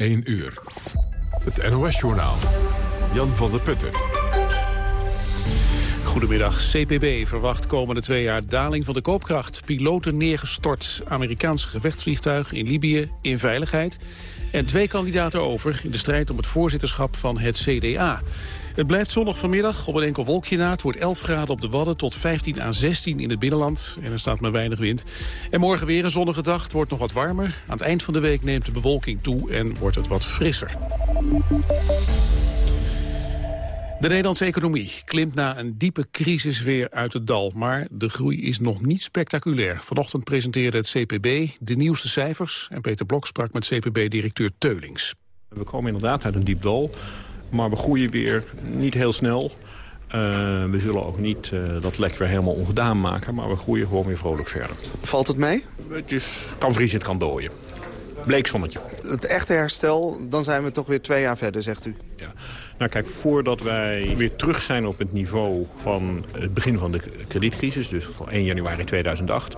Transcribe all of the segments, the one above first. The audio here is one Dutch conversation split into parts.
1 uur. Het NOS-journaal. Jan van der Putten. Goedemiddag. CPB verwacht komende twee jaar daling van de koopkracht. Piloten neergestort. Amerikaanse gevechtsvliegtuig in Libië in veiligheid. En twee kandidaten over in de strijd om het voorzitterschap van het CDA. Het blijft zonnig vanmiddag, op een enkel wolkje na. Het wordt 11 graden op de Wadden tot 15 à 16 in het binnenland. En er staat maar weinig wind. En morgen weer een zonnige dag. Het wordt nog wat warmer. Aan het eind van de week neemt de bewolking toe en wordt het wat frisser. De Nederlandse economie klimt na een diepe crisis weer uit het dal. Maar de groei is nog niet spectaculair. Vanochtend presenteerde het CPB de nieuwste cijfers. En Peter Blok sprak met CPB-directeur Teulings. We komen inderdaad uit een diep dal. Maar we groeien weer niet heel snel. Uh, we zullen ook niet uh, dat lek weer helemaal ongedaan maken. Maar we groeien gewoon weer vrolijk verder. Valt het mee? Het is, kan vriezen, het kan dooien. Bleek zonnetje. Het echte herstel, dan zijn we toch weer twee jaar verder, zegt u? Ja. Nou kijk, voordat wij weer terug zijn op het niveau van het begin van de kredietcrisis... dus van 1 januari 2008,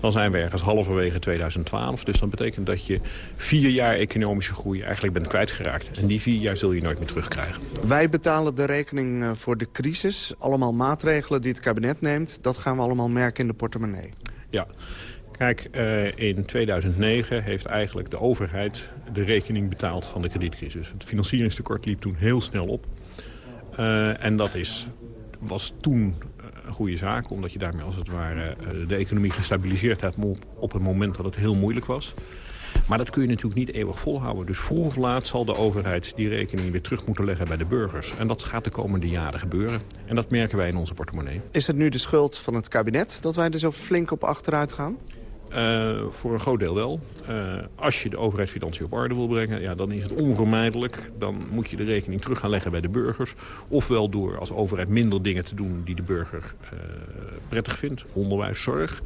dan zijn we ergens halverwege 2012. Dus dat betekent dat je vier jaar economische groei eigenlijk bent kwijtgeraakt. En die vier jaar zul je nooit meer terugkrijgen. Wij betalen de rekening eh, voor de crisis. Allemaal maatregelen die het kabinet neemt. Dat gaan we allemaal merken in de portemonnee. Ja. Kijk, uh, in 2009 heeft eigenlijk de overheid de rekening betaald van de kredietcrisis. Het financieringstekort liep toen heel snel op. Uh, en dat is, was toen een goede zaak, omdat je daarmee als het ware de economie gestabiliseerd hebt op het moment dat het heel moeilijk was. Maar dat kun je natuurlijk niet eeuwig volhouden. Dus vroeg of laat zal de overheid die rekening weer terug moeten leggen bij de burgers. En dat gaat de komende jaren gebeuren. En dat merken wij in onze portemonnee. Is het nu de schuld van het kabinet dat wij er zo flink op achteruit gaan? Uh, voor een groot deel wel. Uh, als je de overheidsfinanciën op orde wil brengen, ja, dan is het onvermijdelijk. Dan moet je de rekening terug gaan leggen bij de burgers. Ofwel door als overheid minder dingen te doen die de burger uh, prettig vindt. Onderwijs, zorg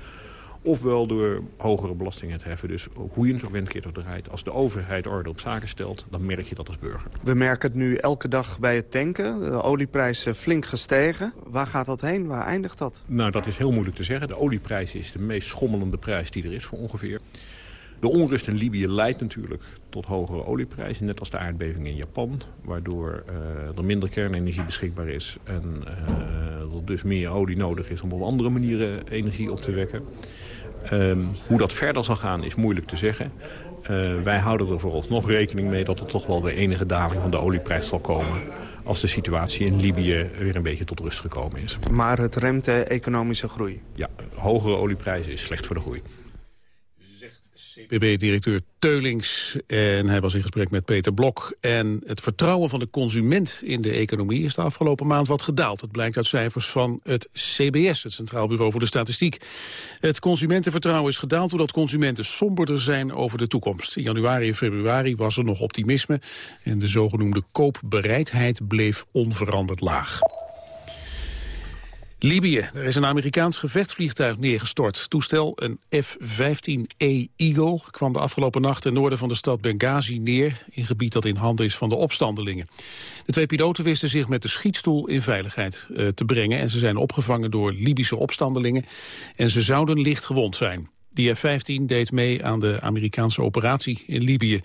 ofwel door hogere belastingen te heffen. Dus hoe je het ook wendkeert of draait. Als de overheid orde op zaken stelt, dan merk je dat als burger. We merken het nu elke dag bij het tanken. De olieprijs flink gestegen. Waar gaat dat heen? Waar eindigt dat? Nou, dat is heel moeilijk te zeggen. De olieprijs is de meest schommelende prijs die er is voor ongeveer. De onrust in Libië leidt natuurlijk tot hogere olieprijzen, net als de aardbeving in Japan. Waardoor uh, er minder kernenergie beschikbaar is en uh, er dus meer olie nodig is om op andere manieren energie op te wekken. Um, hoe dat verder zal gaan is moeilijk te zeggen. Uh, wij houden er vooralsnog rekening mee dat er toch wel weer enige daling van de olieprijs zal komen als de situatie in Libië weer een beetje tot rust gekomen is. Maar het remt de economische groei? Ja, hogere olieprijzen is slecht voor de groei. CPB-directeur Teulings. En hij was in gesprek met Peter Blok. En het vertrouwen van de consument in de economie is de afgelopen maand wat gedaald. Het blijkt uit cijfers van het CBS, het Centraal Bureau voor de Statistiek. Het consumentenvertrouwen is gedaald doordat consumenten somberder zijn over de toekomst. In januari en februari was er nog optimisme. En de zogenoemde koopbereidheid bleef onveranderd laag. Libië. Er is een Amerikaans gevechtsvliegtuig neergestort. Toestel, een F-15E Eagle, kwam de afgelopen nacht ten noorden van de stad Benghazi neer, in gebied dat in handen is van de opstandelingen. De twee piloten wisten zich met de schietstoel in veiligheid uh, te brengen en ze zijn opgevangen door Libische opstandelingen en ze zouden licht gewond zijn. Die F-15 deed mee aan de Amerikaanse operatie in Libië.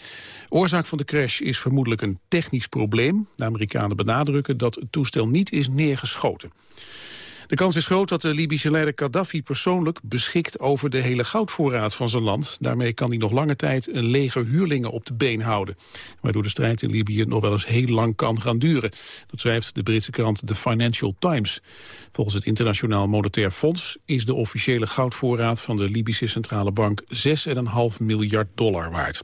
Oorzaak van de crash is vermoedelijk een technisch probleem. De Amerikanen benadrukken dat het toestel niet is neergeschoten. De kans is groot dat de Libische leider Gaddafi persoonlijk beschikt over de hele goudvoorraad van zijn land. Daarmee kan hij nog lange tijd een leger huurlingen op de been houden. Waardoor de strijd in Libië nog wel eens heel lang kan gaan duren. Dat schrijft de Britse krant The Financial Times. Volgens het Internationaal Monetair Fonds is de officiële goudvoorraad van de Libische Centrale Bank 6,5 miljard dollar waard.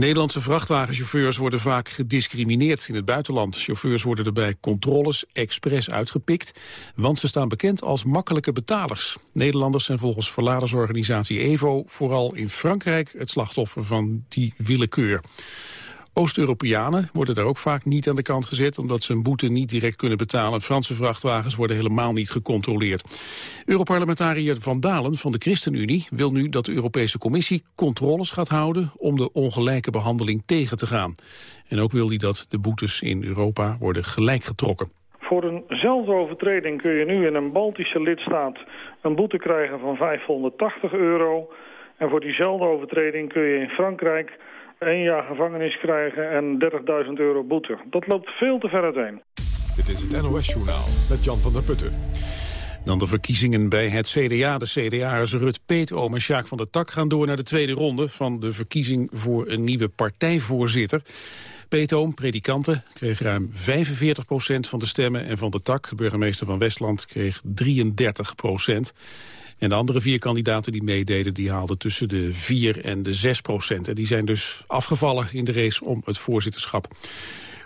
Nederlandse vrachtwagenchauffeurs worden vaak gediscrimineerd in het buitenland. Chauffeurs worden er bij controles expres uitgepikt, want ze staan bekend als makkelijke betalers. Nederlanders zijn volgens verladersorganisatie EVO vooral in Frankrijk het slachtoffer van die willekeur. Oost-Europeanen worden daar ook vaak niet aan de kant gezet... omdat ze een boete niet direct kunnen betalen. Franse vrachtwagens worden helemaal niet gecontroleerd. Europarlementariër Van Dalen van de ChristenUnie wil nu dat de Europese Commissie controles gaat houden... om de ongelijke behandeling tegen te gaan. En ook wil hij dat de boetes in Europa worden gelijk getrokken. Voor eenzelfde overtreding kun je nu in een Baltische lidstaat een boete krijgen van 580 euro. En voor diezelfde overtreding kun je in Frankrijk één jaar gevangenis krijgen en 30.000 euro boete. Dat loopt veel te ver uiteen. Dit is het NOS-journaal met Jan van der Putten. Dan de verkiezingen bij het CDA. De CDA'ers Rut Peetoom en Sjaak van der Tak gaan door naar de tweede ronde... van de verkiezing voor een nieuwe partijvoorzitter. Peetoom, predikanten, kreeg ruim 45 procent van de stemmen... en Van der Tak, burgemeester van Westland, kreeg 33 procent. En de andere vier kandidaten die meededen... die haalden tussen de 4 en de 6 procent. En die zijn dus afgevallen in de race om het voorzitterschap.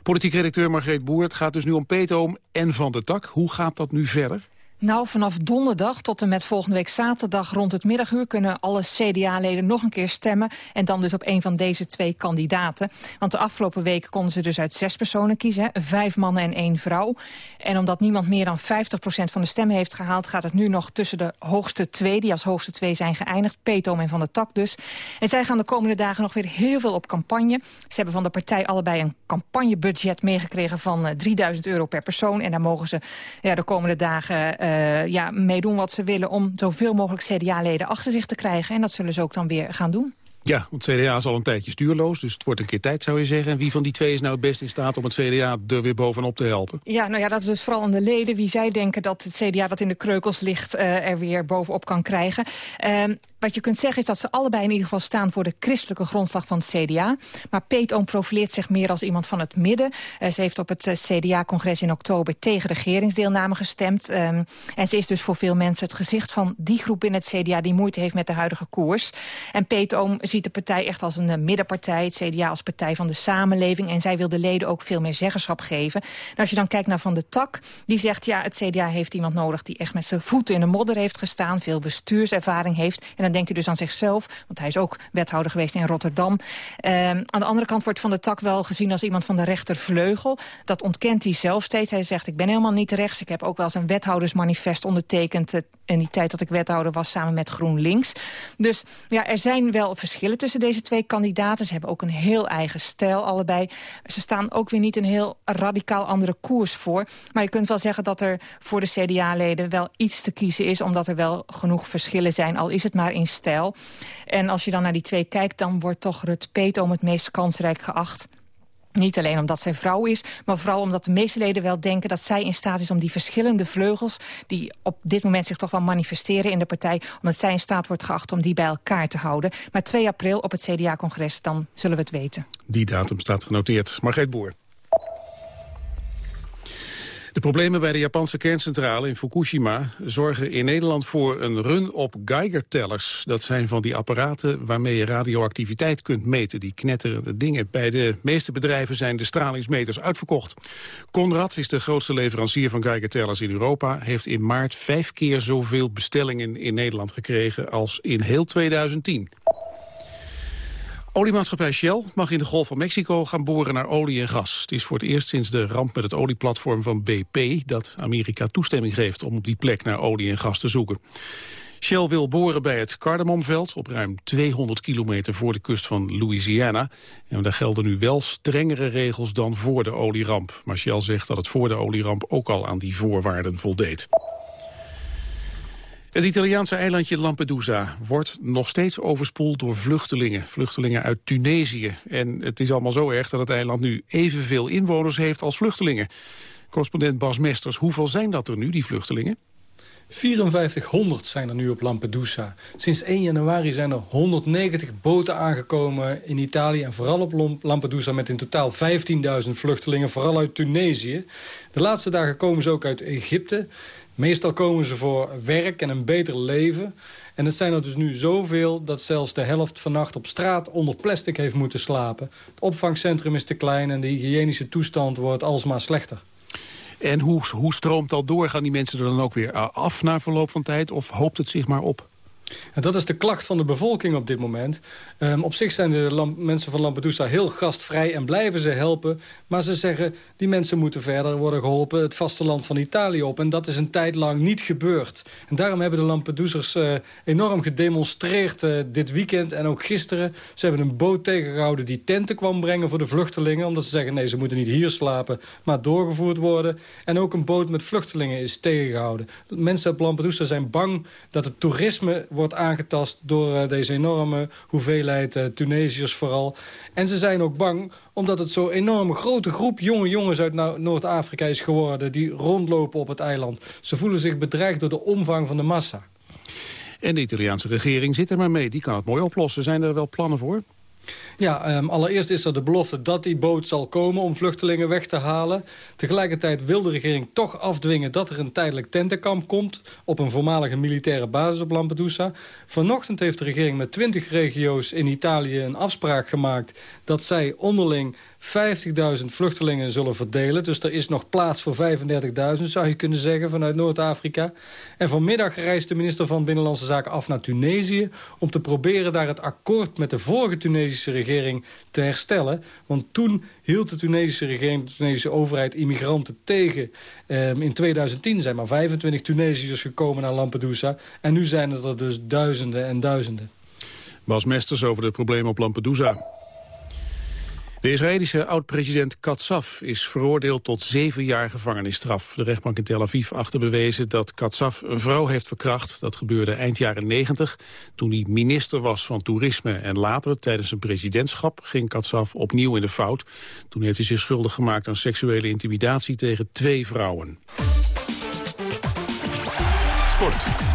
Politiek redacteur Margreet Boer, het gaat dus nu om Peetoom en Van der Tak. Hoe gaat dat nu verder? Nou, vanaf donderdag tot en met volgende week zaterdag rond het middaguur... kunnen alle CDA-leden nog een keer stemmen. En dan dus op een van deze twee kandidaten. Want de afgelopen weken konden ze dus uit zes personen kiezen. Vijf mannen en één vrouw. En omdat niemand meer dan 50% van de stemmen heeft gehaald... gaat het nu nog tussen de hoogste twee, die als hoogste twee zijn geëindigd. Petom en Van der Tak dus. En zij gaan de komende dagen nog weer heel veel op campagne. Ze hebben van de partij allebei een campagnebudget meegekregen... van 3000 eh, euro per persoon. En daar mogen ze ja, de komende dagen uh, ja, meedoen wat ze willen... om zoveel mogelijk CDA-leden achter zich te krijgen. En dat zullen ze ook dan weer gaan doen. Ja, want het CDA is al een tijdje stuurloos, dus het wordt een keer tijd zou je zeggen. En wie van die twee is nou het best in staat om het CDA er weer bovenop te helpen? Ja, nou ja, dat is dus vooral aan de leden. Wie zij denken dat het CDA dat in de kreukels ligt uh, er weer bovenop kan krijgen. Uh, wat je kunt zeggen is dat ze allebei in ieder geval staan... voor de christelijke grondslag van het CDA. Maar Peet Oom profileert zich meer als iemand van het midden. Uh, ze heeft op het uh, CDA-congres in oktober tegen regeringsdeelname gestemd. Um, en ze is dus voor veel mensen het gezicht van die groep in het CDA... die moeite heeft met de huidige koers. En Peet Oom ziet de partij echt als een uh, middenpartij. Het CDA als partij van de samenleving. En zij wil de leden ook veel meer zeggenschap geven. En als je dan kijkt naar Van de Tak, die zegt... ja, het CDA heeft iemand nodig die echt met zijn voeten in de modder heeft gestaan... veel bestuurservaring heeft. En dan denkt hij dus aan zichzelf, want hij is ook wethouder geweest in Rotterdam. Um, aan de andere kant wordt Van de Tak wel gezien als iemand van de rechtervleugel. Dat ontkent hij zelf steeds. Hij zegt, ik ben helemaal niet rechts. Ik heb ook wel eens een wethoudersmanifest ondertekend... Uh, in die tijd dat ik wethouder was samen met GroenLinks. Dus ja, er zijn wel verschillen tussen deze twee kandidaten. Ze hebben ook een heel eigen stijl allebei. Ze staan ook weer niet een heel radicaal andere koers voor. Maar je kunt wel zeggen dat er voor de CDA-leden wel iets te kiezen is... omdat er wel genoeg verschillen zijn, al is het maar in stijl. En als je dan naar die twee kijkt, dan wordt toch Rut om het meest kansrijk geacht. Niet alleen omdat zij vrouw is, maar vooral omdat de meeste leden wel denken... dat zij in staat is om die verschillende vleugels... die op dit moment zich toch wel manifesteren in de partij... omdat zij in staat wordt geacht om die bij elkaar te houden. Maar 2 april op het CDA-congres, dan zullen we het weten. Die datum staat genoteerd. Margreet Boer. De problemen bij de Japanse kerncentrale in Fukushima zorgen in Nederland voor een run op Geiger-tellers. Dat zijn van die apparaten waarmee je radioactiviteit kunt meten, die knetterende dingen. Bij de meeste bedrijven zijn de stralingsmeters uitverkocht. Conrad is de grootste leverancier van Geiger-tellers in Europa, heeft in maart vijf keer zoveel bestellingen in Nederland gekregen als in heel 2010. Oliemaatschappij Shell mag in de Golf van Mexico gaan boren naar olie en gas. Het is voor het eerst sinds de ramp met het olieplatform van BP... dat Amerika toestemming geeft om op die plek naar olie en gas te zoeken. Shell wil boren bij het Cardamomveld op ruim 200 kilometer voor de kust van Louisiana. En daar gelden nu wel strengere regels dan voor de olieramp. Maar Shell zegt dat het voor de olieramp ook al aan die voorwaarden voldeed. Het Italiaanse eilandje Lampedusa wordt nog steeds overspoeld door vluchtelingen. Vluchtelingen uit Tunesië. En het is allemaal zo erg dat het eiland nu evenveel inwoners heeft als vluchtelingen. Correspondent Bas Mesters, hoeveel zijn dat er nu, die vluchtelingen? 5400 zijn er nu op Lampedusa. Sinds 1 januari zijn er 190 boten aangekomen in Italië... en vooral op Lampedusa met in totaal 15.000 vluchtelingen, vooral uit Tunesië. De laatste dagen komen ze ook uit Egypte. Meestal komen ze voor werk en een beter leven. En het zijn er dus nu zoveel dat zelfs de helft vannacht op straat onder plastic heeft moeten slapen. Het opvangcentrum is te klein en de hygiënische toestand wordt alsmaar slechter. En hoe, hoe stroomt dat door? Gaan die mensen er dan ook weer af na verloop van tijd of hoopt het zich maar op? En dat is de klacht van de bevolking op dit moment. Um, op zich zijn de mensen van Lampedusa heel gastvrij en blijven ze helpen. Maar ze zeggen, die mensen moeten verder worden geholpen het vasteland van Italië op. En dat is een tijd lang niet gebeurd. En daarom hebben de Lampedusers uh, enorm gedemonstreerd uh, dit weekend en ook gisteren. Ze hebben een boot tegengehouden die tenten kwam brengen voor de vluchtelingen. Omdat ze zeggen, nee, ze moeten niet hier slapen, maar doorgevoerd worden. En ook een boot met vluchtelingen is tegengehouden. Mensen op Lampedusa zijn bang dat het toerisme wordt wordt aangetast door deze enorme hoeveelheid Tunesiërs vooral. En ze zijn ook bang omdat het zo'n enorme grote groep jonge jongens uit Noord-Afrika is geworden... die rondlopen op het eiland. Ze voelen zich bedreigd door de omvang van de massa. En de Italiaanse regering zit er maar mee. Die kan het mooi oplossen. Zijn er wel plannen voor? Ja, um, allereerst is er de belofte dat die boot zal komen om vluchtelingen weg te halen. Tegelijkertijd wil de regering toch afdwingen dat er een tijdelijk tentenkamp komt... op een voormalige militaire basis op Lampedusa. Vanochtend heeft de regering met 20 regio's in Italië een afspraak gemaakt... dat zij onderling 50.000 vluchtelingen zullen verdelen. Dus er is nog plaats voor 35.000, zou je kunnen zeggen, vanuit Noord-Afrika. En vanmiddag reist de minister van Binnenlandse Zaken af naar Tunesië... om te proberen daar het akkoord met de vorige Tunesische regering te herstellen. Want toen hield de Tunesische regering, de Tunesische overheid, immigranten tegen. Ehm, in 2010 zijn maar 25 Tunesiërs gekomen naar Lampedusa. En nu zijn het er dus duizenden en duizenden. Bas Mesters over de problemen op Lampedusa. De Israëlische oud-president Katsaf is veroordeeld tot zeven jaar gevangenisstraf. De rechtbank in Tel Aviv achter bewezen dat Katsaf een vrouw heeft verkracht. Dat gebeurde eind jaren 90, toen hij minister was van Toerisme. En later, tijdens zijn presidentschap, ging Katsaf opnieuw in de fout. Toen heeft hij zich schuldig gemaakt aan seksuele intimidatie tegen twee vrouwen. Sport.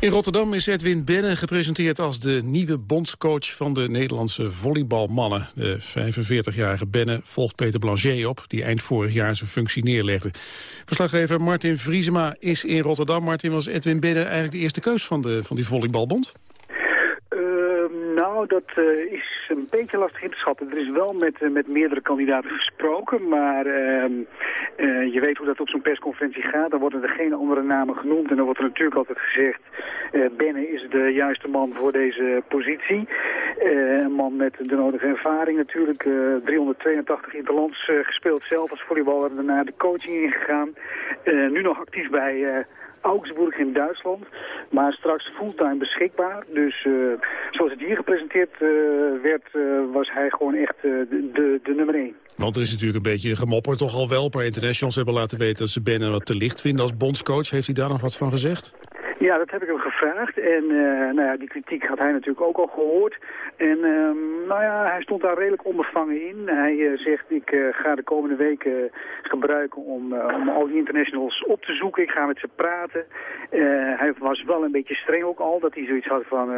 In Rotterdam is Edwin Benne gepresenteerd als de nieuwe bondscoach van de Nederlandse volleybalmannen. De 45-jarige Benne volgt Peter Blanchet op, die eind vorig jaar zijn functie neerlegde. Verslaggever Martin Vriesema is in Rotterdam. Martin, was Edwin Benne eigenlijk de eerste keus van, de, van die volleybalbond? Nou, dat uh, is een beetje lastig in te schatten. Er is wel met, uh, met meerdere kandidaten gesproken, maar uh, je weet hoe dat op zo'n persconferentie gaat. Dan worden er geen andere namen genoemd en dan wordt er natuurlijk altijd gezegd... Benne is de juiste man voor deze positie. een man met de nodige ervaring natuurlijk. 382 interlands gespeeld zelf als volleyballer, daarna de coaching ingegaan. nu nog actief bij Augsburg in Duitsland. Maar straks fulltime beschikbaar. Dus uh, zoals het hier gepresenteerd uh, werd, uh, was hij gewoon echt de, de, nummer 1. Want er is natuurlijk een beetje gemopper toch al wel. Een paar internationals hebben laten weten dat ze Bennen wat te licht vinden als bondscoach. Heeft hij daar nog wat van gezegd? Ja, dat heb ik hem gevraagd. En uh, nou ja, die kritiek had hij natuurlijk ook al gehoord. En uh, nou ja, hij stond daar redelijk onbevangen in. Hij uh, zegt, ik uh, ga de komende weken gebruiken om, om al die internationals op te zoeken. Ik ga met ze praten. hij was wel een beetje streng ook al. Dat hij zoiets had van,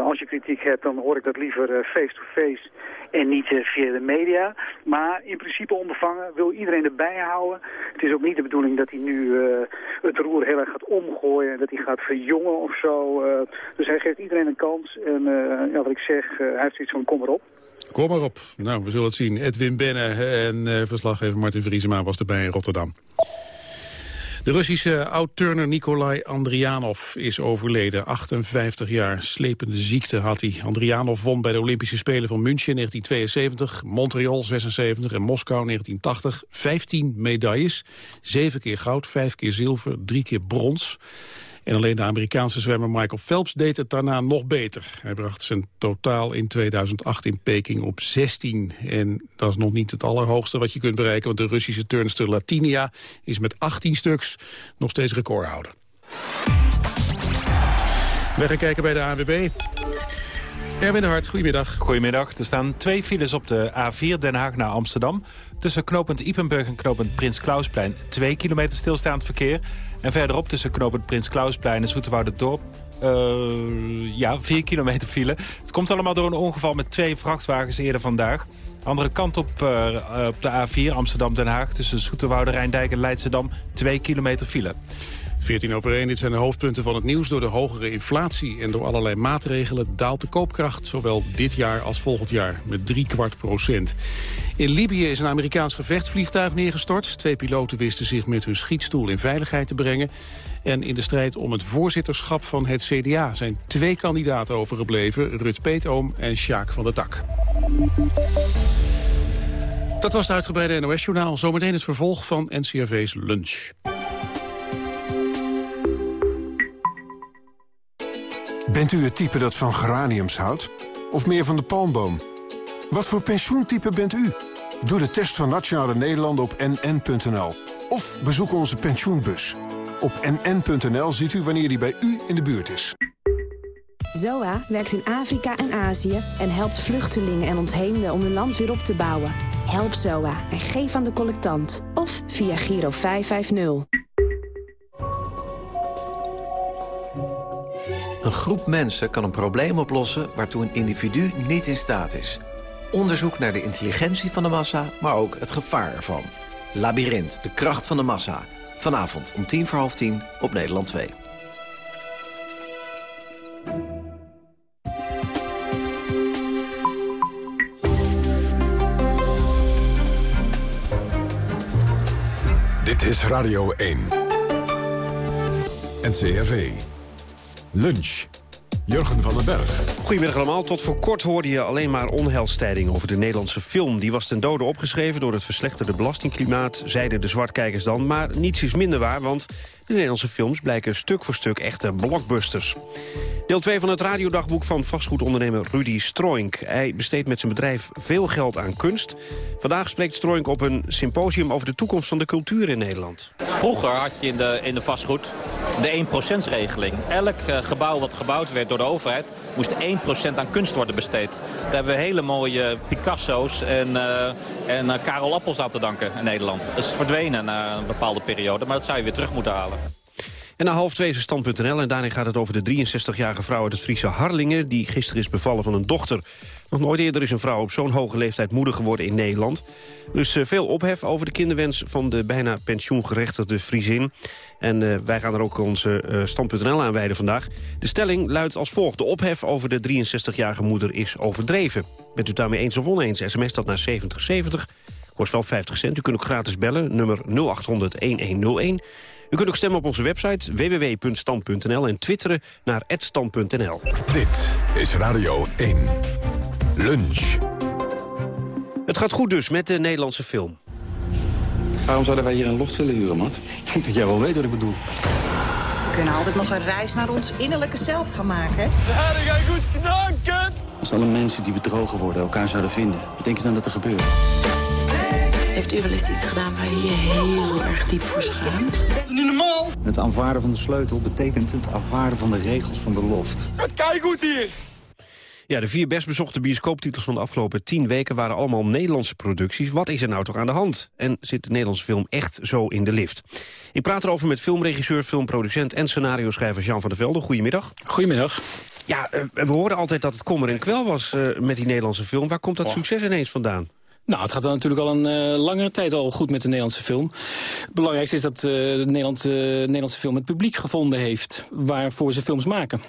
als je kritiek hebt, dan hoor ik dat liever face-to-face. -face en niet via de media. Maar in principe onbevangen wil iedereen erbij houden. Het is ook niet de bedoeling dat hij nu het roer heel erg gaat omgooien. Dat hij gaat verjongen of zo. Uh, dus hij geeft iedereen een kans. En uh, ja, wat ik zeg, uh, hij heeft zoiets van kom erop. Kom maar op. Nou, we zullen het zien. Edwin Benne en verslaggever Martin Vriesema was erbij in Rotterdam. De Russische oud-turner Nikolai Andrianov is overleden. 58 jaar, slepende ziekte had hij. Andrianov won bij de Olympische Spelen van München 1972, Montreal 76 en Moskou 1980 15 medailles. Zeven keer goud, vijf keer zilver, drie keer brons. En alleen de Amerikaanse zwemmer Michael Phelps deed het daarna nog beter. Hij bracht zijn totaal in 2008 in Peking op 16. En dat is nog niet het allerhoogste wat je kunt bereiken... want de Russische turnster Latinia is met 18 stuks nog steeds recordhouder. We gaan kijken bij de AWB. Erwin Hart, goedemiddag. Goedemiddag. Er staan twee files op de A4 Den Haag naar Amsterdam. Tussen knooppunt Ipenburg en knooppunt Prins Klausplein. Twee kilometer stilstaand verkeer. En verderop tussen knooppunt Prins Klausplein en Dorp. Uh, ja, vier kilometer file. Het komt allemaal door een ongeval met twee vrachtwagens eerder vandaag. Andere kant op, uh, op de A4 Amsterdam-Den Haag... tussen Zoeterwoude, Rijndijk en Leidschendam... twee kilometer file. 14 over 1, dit zijn de hoofdpunten van het nieuws. Door de hogere inflatie en door allerlei maatregelen daalt de koopkracht... zowel dit jaar als volgend jaar met drie kwart procent. In Libië is een Amerikaans gevechtsvliegtuig neergestort. Twee piloten wisten zich met hun schietstoel in veiligheid te brengen. En in de strijd om het voorzitterschap van het CDA... zijn twee kandidaten overgebleven, Rut Peetoom en Sjaak van der Tak. Dat was het uitgebreide NOS-journaal. Zometeen het vervolg van NCRV's Lunch. Bent u het type dat van geraniums houdt? Of meer van de palmboom? Wat voor pensioentype bent u? Doe de test van Nationale Nederlanden op nn.nl. Of bezoek onze pensioenbus. Op nn.nl ziet u wanneer die bij u in de buurt is. ZOA werkt in Afrika en Azië en helpt vluchtelingen en ontheemden om hun land weer op te bouwen. Help ZOA en geef aan de collectant. Of via Giro 550. Een groep mensen kan een probleem oplossen waartoe een individu niet in staat is. Onderzoek naar de intelligentie van de massa, maar ook het gevaar ervan. Labyrinth, de kracht van de massa. Vanavond om tien voor half tien op Nederland 2. Dit is Radio 1. NCRV. Lunch. Jurgen van den Berg. Goedemiddag allemaal. Tot voor kort hoorde je alleen maar onheilstijding over de Nederlandse film. Die was ten dode opgeschreven door het verslechterde belastingklimaat, zeiden de zwartkijkers dan. Maar niets is minder waar, want de Nederlandse films blijken stuk voor stuk echte blockbusters. Deel 2 van het radiodagboek van vastgoedondernemer Rudy Stroink. Hij besteedt met zijn bedrijf veel geld aan kunst. Vandaag spreekt Stroink op een symposium over de toekomst van de cultuur in Nederland. Vroeger had je in de, in de vastgoed de 1%-regeling. Elk uh, gebouw wat gebouwd werd door de overheid moest 1% aan kunst worden besteed. Daar hebben we hele mooie Picasso's en, uh, en uh, Karel Appels aan te danken in Nederland. Dat is verdwenen na een bepaalde periode, maar dat zou je weer terug moeten halen. En na half twee is stand.nl en daarin gaat het over de 63-jarige vrouw uit het Friese Harlingen... die gisteren is bevallen van een dochter. Nog nooit eerder is een vrouw op zo'n hoge leeftijd moeder geworden in Nederland. Er uh, veel ophef over de kinderwens van de bijna pensioengerechtigde Friesin. En uh, wij gaan er ook onze uh, stand.nl aan wijden vandaag. De stelling luidt als volgt. De ophef over de 63-jarige moeder is overdreven. Bent u daarmee eens of oneens? SMS dat naar 7070. Kost wel 50 cent. U kunt ook gratis bellen. Nummer 0800-1101. U kunt ook stemmen op onze website www.stand.nl en twitteren naar @stand.nl. Dit is Radio 1. Lunch. Het gaat goed dus met de Nederlandse film. Waarom zouden wij hier een loft willen huren, Matt? Ik denk dat jij wel weet wat ik bedoel. We kunnen altijd nog een reis naar ons innerlijke zelf gaan maken. Ja, dat ga je goed kut! Als alle mensen die bedrogen worden elkaar zouden vinden, wat denk je dan dat er gebeurt? Heeft u wel eens iets gedaan waar je je heel erg diep voor schaamt? Normaal! Het aanvaarden van de sleutel betekent het aanvaarden van de regels van de loft. Het kijk goed hier! Ja, de vier best bezochte bioscooptitels van de afgelopen tien weken waren allemaal Nederlandse producties. Wat is er nou toch aan de hand? En zit de Nederlandse film echt zo in de lift? Ik praat erover met filmregisseur, filmproducent en scenario-schrijver Jean van der Velde. Goedemiddag. Goedemiddag. Ja, uh, we hoorden altijd dat het kommer en kwel was uh, met die Nederlandse film. Waar komt dat oh. succes ineens vandaan? Nou, het gaat dan natuurlijk al een uh, langere tijd al goed met de Nederlandse film. Het belangrijkste is dat uh, de Nederland, uh, Nederlandse film het publiek gevonden heeft... waarvoor ze films maken.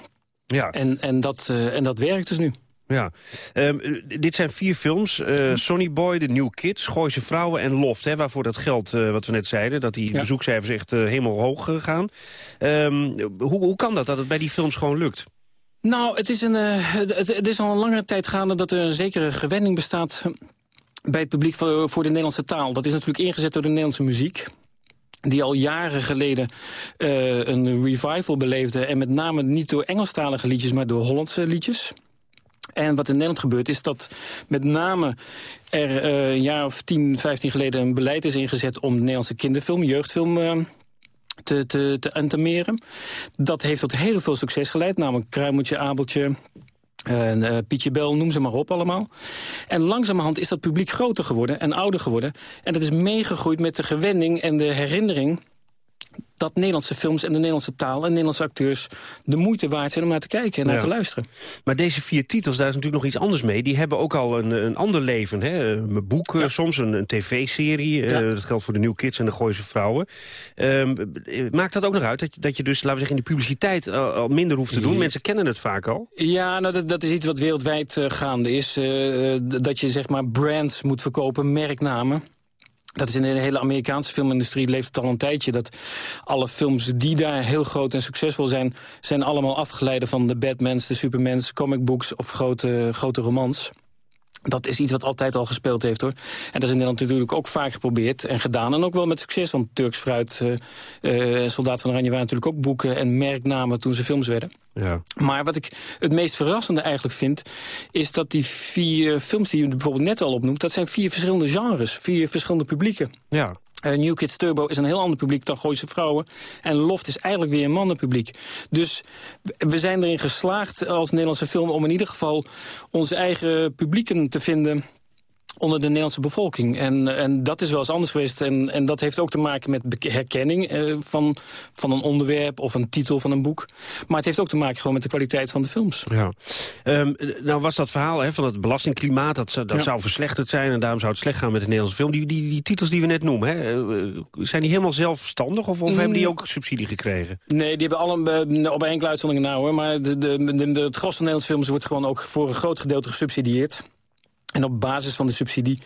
Ja. En, en, dat, en dat werkt dus nu. Ja, um, dit zijn vier films. Uh, Sonny Boy, The New Kids, Gooise Vrouwen en Loft. Hè, waarvoor dat geld, uh, wat we net zeiden, dat die ja. bezoekcijfers echt uh, helemaal hoog gaan. Um, hoe, hoe kan dat, dat het bij die films gewoon lukt? Nou, het is, een, het, het is al een langere tijd gaande dat er een zekere gewenning bestaat bij het publiek voor, de Nederlandse taal. Dat is natuurlijk ingezet door de Nederlandse muziek die al jaren geleden uh, een revival beleefde... en met name niet door Engelstalige liedjes, maar door Hollandse liedjes. En wat in Nederland gebeurt is dat met name er uh, een jaar of 10, 15 geleden... een beleid is ingezet om de Nederlandse kinderfilm, jeugdfilm... Uh, te, te, te entameren. Dat heeft tot heel veel succes geleid, namelijk Kruimeltje, Abeltje... En, uh, Pietje Bel, noem ze maar op allemaal. En langzamerhand is dat publiek groter geworden en ouder geworden. En dat is meegegroeid met de gewenning en de herinnering dat Nederlandse films en de Nederlandse taal en Nederlandse acteurs de moeite waard zijn om naar te kijken en naar te luisteren. Maar deze vier titels, daar is natuurlijk nog iets anders mee. Die hebben ook al een, een ander leven. Hè? Een boek, ja. soms een, een tv-serie. Ja. Uh, dat geldt voor de New Kids en de Gooise Vrouwen. Uh, maakt dat ook nog uit dat, dat je dus, laten we zeggen, in de publiciteit al, al minder hoeft te doen? Mensen kennen het vaak al. Ja, nou, dat, dat is iets wat wereldwijd uh, gaande is. Uh, dat je zeg maar brands moet verkopen, merknamen. Dat is in de hele Amerikaanse filmindustrie leeft het al een tijdje... dat alle films die daar heel groot en succesvol zijn... zijn allemaal afgeleiden van de Batmans, de Supermans, comic books of grote, grote romans. Dat is iets wat altijd al gespeeld heeft, hoor. En dat is in Nederland natuurlijk ook vaak geprobeerd en gedaan. En ook wel met succes, want Turks Fruit en uh, uh, Soldaat van Oranje... waren natuurlijk ook boeken en merknamen toen ze films werden. Ja. Maar wat ik het meest verrassende eigenlijk vind... is dat die vier films die je bijvoorbeeld net al opnoemt... dat zijn vier verschillende genres, vier verschillende publieken. Ja. Uh, New Kids Turbo is een heel ander publiek dan Gooise Vrouwen. En Loft is eigenlijk weer een mannenpubliek. Dus we zijn erin geslaagd als Nederlandse film... om in ieder geval onze eigen publieken te vinden onder de Nederlandse bevolking. En, en dat is wel eens anders geweest. En, en dat heeft ook te maken met herkenning eh, van, van een onderwerp... of een titel van een boek. Maar het heeft ook te maken gewoon met de kwaliteit van de films. Ja. Um, nou was dat verhaal hè, van het belastingklimaat... dat, dat zou verslechterd zijn en daarom zou het slecht gaan met de Nederlandse film. Die, die, die titels die we net noemen, hè, eh, zijn die helemaal zelfstandig... of, of hebben die ook subsidie gekregen? Nee, die hebben alle uh, op enkele uitzonderingen nou hoor. Maar de, de, de, de, het gros van Nederlandse films wordt gewoon ook voor een groot gedeelte gesubsidieerd. En op basis van de subsidie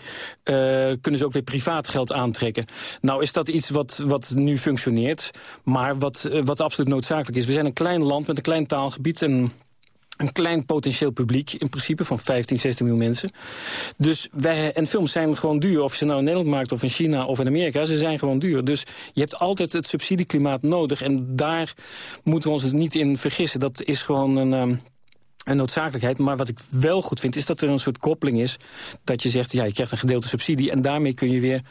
uh, kunnen ze ook weer privaat geld aantrekken. Nou is dat iets wat, wat nu functioneert, maar wat, uh, wat absoluut noodzakelijk is. We zijn een klein land met een klein taalgebied... en een klein potentieel publiek, in principe van 15, 16 miljoen mensen. Dus wij, en films zijn gewoon duur. Of je ze nou in Nederland maakt, of in China, of in Amerika. Ze zijn gewoon duur. Dus je hebt altijd het subsidieklimaat nodig. En daar moeten we ons niet in vergissen. Dat is gewoon een... Um, een noodzakelijkheid. Maar wat ik wel goed vind, is dat er een soort koppeling is... dat je zegt, ja, je krijgt een gedeelte subsidie... en daarmee kun je weer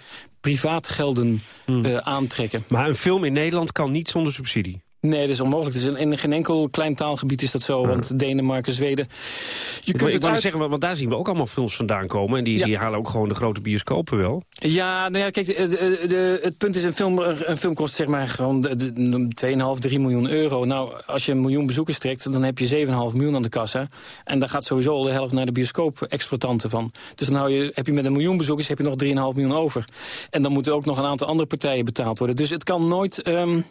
privaat gelden hmm. uh, aantrekken. Maar een film in Nederland kan niet zonder subsidie? Nee, dat is onmogelijk. Dus in geen enkel klein taalgebied is dat zo. Want Denemarken, Zweden... Je ik, kunt ik het zeggen, want daar zien we ook allemaal films vandaan komen. En die, die halen ook gewoon de grote bioscopen wel. Ja, nou ja, kijk, de, de, het punt is, een film, een film kost zeg maar gewoon 2,5, 3 miljoen euro. Nou, als je een miljoen bezoekers trekt, dan heb je 7,5 miljoen aan de kassa. En daar gaat sowieso al de helft naar de bioscoop-exploitanten van. Dus dan hou je, heb je met een miljoen bezoekers heb je nog 3,5 miljoen over. En dan moeten ook nog een aantal andere partijen betaald worden. Dus het kan nooit... Um,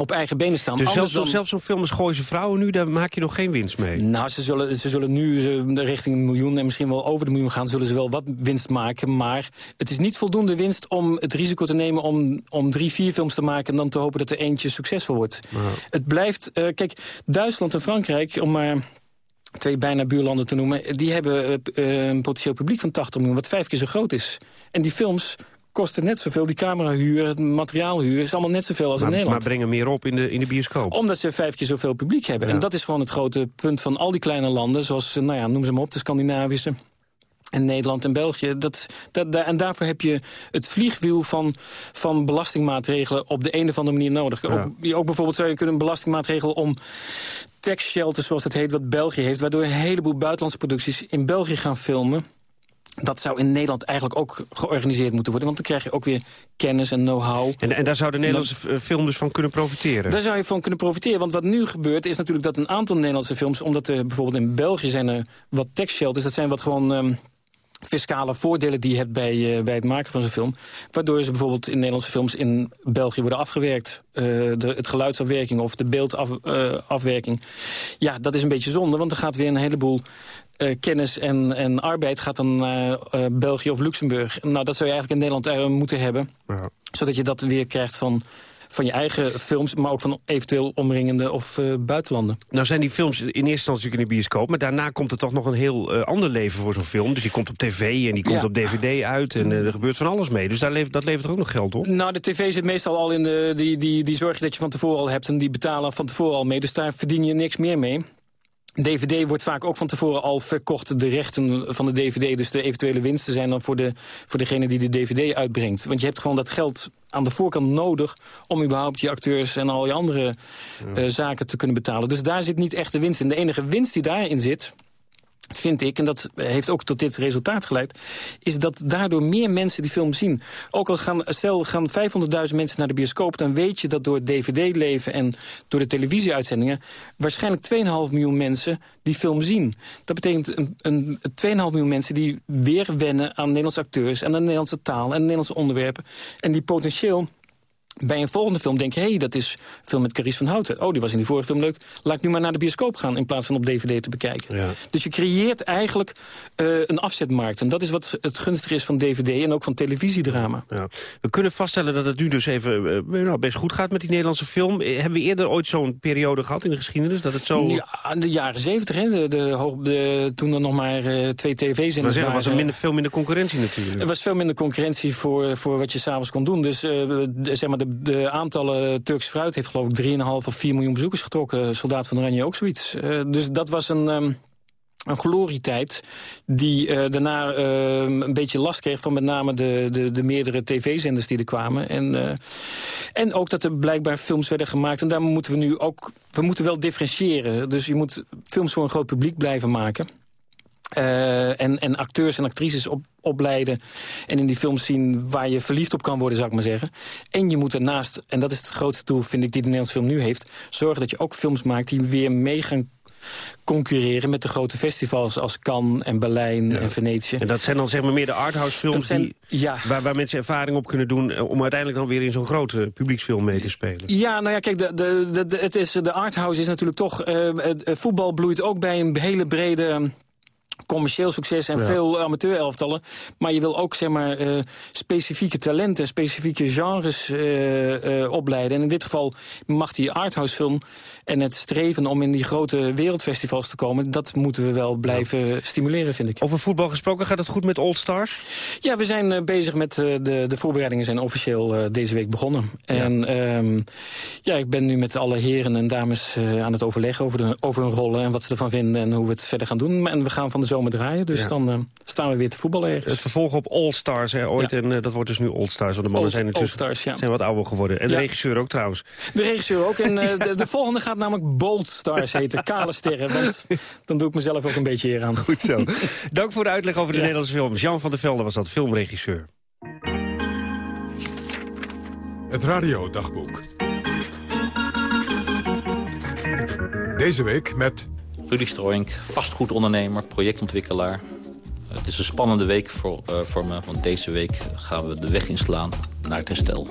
op eigen benen staan. Dus zelfs, dan... zelfs zo'n film als Gooise Vrouwen nu, daar maak je nog geen winst mee? Nou, ze zullen, ze zullen nu ze, richting een miljoen en misschien wel over de miljoen gaan... zullen ze wel wat winst maken, maar het is niet voldoende winst... om het risico te nemen om, om drie, vier films te maken... en dan te hopen dat er eentje succesvol wordt. Het blijft... Uh, kijk, Duitsland en Frankrijk, om maar twee bijna buurlanden te noemen... die hebben uh, een potentieel publiek van 80 miljoen, wat vijf keer zo groot is. En die films kosten net zoveel. Die camerahuur, het materiaalhuur is allemaal net zoveel als in Nederland. Maar brengen meer op in de, in de bioscoop. Omdat ze vijf keer zoveel publiek hebben. En dat is gewoon het grote punt van al die kleine landen. Zoals, nou ja, noem ze maar op, de Scandinavische. En Nederland en België. Dat, dat, en daarvoor heb je het vliegwiel van, van belastingmaatregelen op de een of andere manier nodig. Ook, ook bijvoorbeeld zou je kunnen een belastingmaatregel om tax shelters, zoals dat heet, wat België heeft... waardoor een heleboel buitenlandse producties in België gaan filmen dat zou in Nederland eigenlijk ook georganiseerd moeten worden. Want dan krijg je ook weer kennis en know-how. En, en, daar zou de Nederlandse film dus van kunnen profiteren? Daar zou je van kunnen profiteren. Want wat nu gebeurt is natuurlijk dat een aantal Nederlandse films... omdat er bijvoorbeeld in België zijn er wat tax shelters... dat zijn wat gewoon... Um, fiscale voordelen die je hebt bij, uh, bij het maken van zo'n film. Waardoor ze bijvoorbeeld in Nederlandse films in België worden afgewerkt. Uh, de, het geluidsafwerking of de beeldafwerking. Uh, ja, dat is een beetje zonde, want er gaat weer een heleboel uh, kennis en, en arbeid gaat dan naar uh, België of Luxemburg. Nou, dat zou je eigenlijk in Nederland moeten hebben. Ja. Zodat je dat weer krijgt van van je eigen films... maar ook van eventueel omringende of uh, buitenlanden. Nou zijn die films in eerste instantie in de bioscoop... maar daarna komt er toch nog een heel uh, ander leven voor zo'n film. Dus die komt op tv en die komt op dvd uit... en uh, er gebeurt van alles mee. Dus daar levert, dat levert er ook nog geld op? Nou, de tv zit meestal al in de... Die, die, die zorg je dat je van tevoren al hebt... en die betalen van tevoren al mee. Dus daar verdien je niks meer mee. DVD wordt vaak ook van tevoren al verkocht. De rechten van de DVD, dus de eventuele winsten zijn dan voor, de, voor degene die de DVD uitbrengt. Want je hebt gewoon dat geld aan de voorkant nodig... om überhaupt je acteurs en al je andere uh, zaken te kunnen betalen. Dus daar zit niet echt de winst in. De enige winst die daarin zit vind ik, en dat heeft ook tot dit resultaat geleid... is dat daardoor meer mensen die film zien. Ook al gaan, stel, gaan 500.000 mensen naar de bioscoop... dan weet je dat door het dvd-leven en door de televisieuitzendingen... waarschijnlijk 2,5 miljoen mensen die film zien. Dat betekent een, een, 2,5 miljoen mensen die weer wennen aan Nederlandse acteurs... en aan de Nederlandse taal en de Nederlandse onderwerpen. En die potentieel bij een volgende film denk je, hé, hey, dat is een film met Carice van Houten. Oh, die was in die vorige film leuk. Laat ik nu maar naar de bioscoop gaan in plaats van op DVD te bekijken. Ja. Dus je creëert eigenlijk uh, een afzetmarkt. En dat is wat het gunstige is van DVD en ook van televisiedrama. Ja. We kunnen vaststellen dat het nu dus even uh, nou, best goed gaat met die Nederlandse film. Eh, hebben we eerder ooit zo'n periode gehad in de geschiedenis? Dat het zo... Ja, in de jaren zeventig, de, de, de, toen er nog maar uh, twee tv-zenders waren. Er was er minder, veel minder concurrentie natuurlijk. Er was veel minder concurrentie voor, voor wat je s'avonds kon doen. Dus zeg maar de de aantallen Turks fruit heeft geloof ik 3,5 of 4 miljoen bezoekers getrokken. Soldaat van Oranje ook zoiets. Uh, dus dat was een... Um, een glorietijd die uh, daarna uh, een beetje last kreeg van met name de, de, de meerdere tv-zenders die er kwamen. En, uh, en ook dat er blijkbaar films werden gemaakt. En daar moeten we nu ook, we moeten wel differentiëren. Dus je moet films voor een groot publiek blijven maken. Uh, en, en acteurs en actrices op, opleiden en in die films zien waar je verliefd op kan worden, zou ik maar zeggen. En je moet ernaast, en dat is het grootste doel, vind ik, die de Nederlandse film nu heeft, zorgen dat je ook films maakt die weer mee gaan concurreren met de grote festivals als Cannes en Berlijn en Venetië. En dat zijn dan zeg maar meer de arthouse films zijn, die, ja. waar, waar mensen ervaring op kunnen doen... Eh, om uiteindelijk dan weer in zo'n grote publieksfilm mee te spelen. Ja, nou ja, kijk, de, de, de, het is, de arthouse is natuurlijk toch... Uh, voetbal bloeit ook bij een hele brede commercieel succes en veel amateurelftallen. Maar je wil ook zeg maar, uh, specifieke talenten, specifieke genres uh, uh, opleiden. En in dit geval mag die arthouse film en het streven om in die grote wereldfestivals te komen... dat moeten we wel blijven stimuleren, vind ik. Over voetbal gesproken, gaat het goed met All Stars? Ja, we zijn bezig met de, de voorbereidingen zijn officieel deze week begonnen. Ja. En um, ja, ik ben nu met alle heren en dames aan het overleggen over, de, over hun rollen... en wat ze ervan vinden en hoe we het verder gaan doen. En we gaan van de zomer draaien, dus ja. dan uh, staan we weer te voetballen ergens. Het vervolg op All Stars hè, ooit, ja. en uh, dat wordt dus nu All Stars. Want de mannen zijn natuurlijk Stars, ja. zijn wat ouder geworden. En de regisseur ook trouwens. De regisseur ook. En uh, de, de, volgende gaat namelijk Bold Stars heten. Kale sterren, want dan doe ik mezelf ook een beetje eer aan. Goed zo. Dank voor de uitleg over de Nederlandse film. Jean van der Velde was dat filmregisseur. Het radiodagboek. Deze week met Rudy Strooink, vastgoedondernemer, projectontwikkelaar. Het is een spannende week voor, uh, voor me, want deze week gaan we de weg inslaan naar het herstel.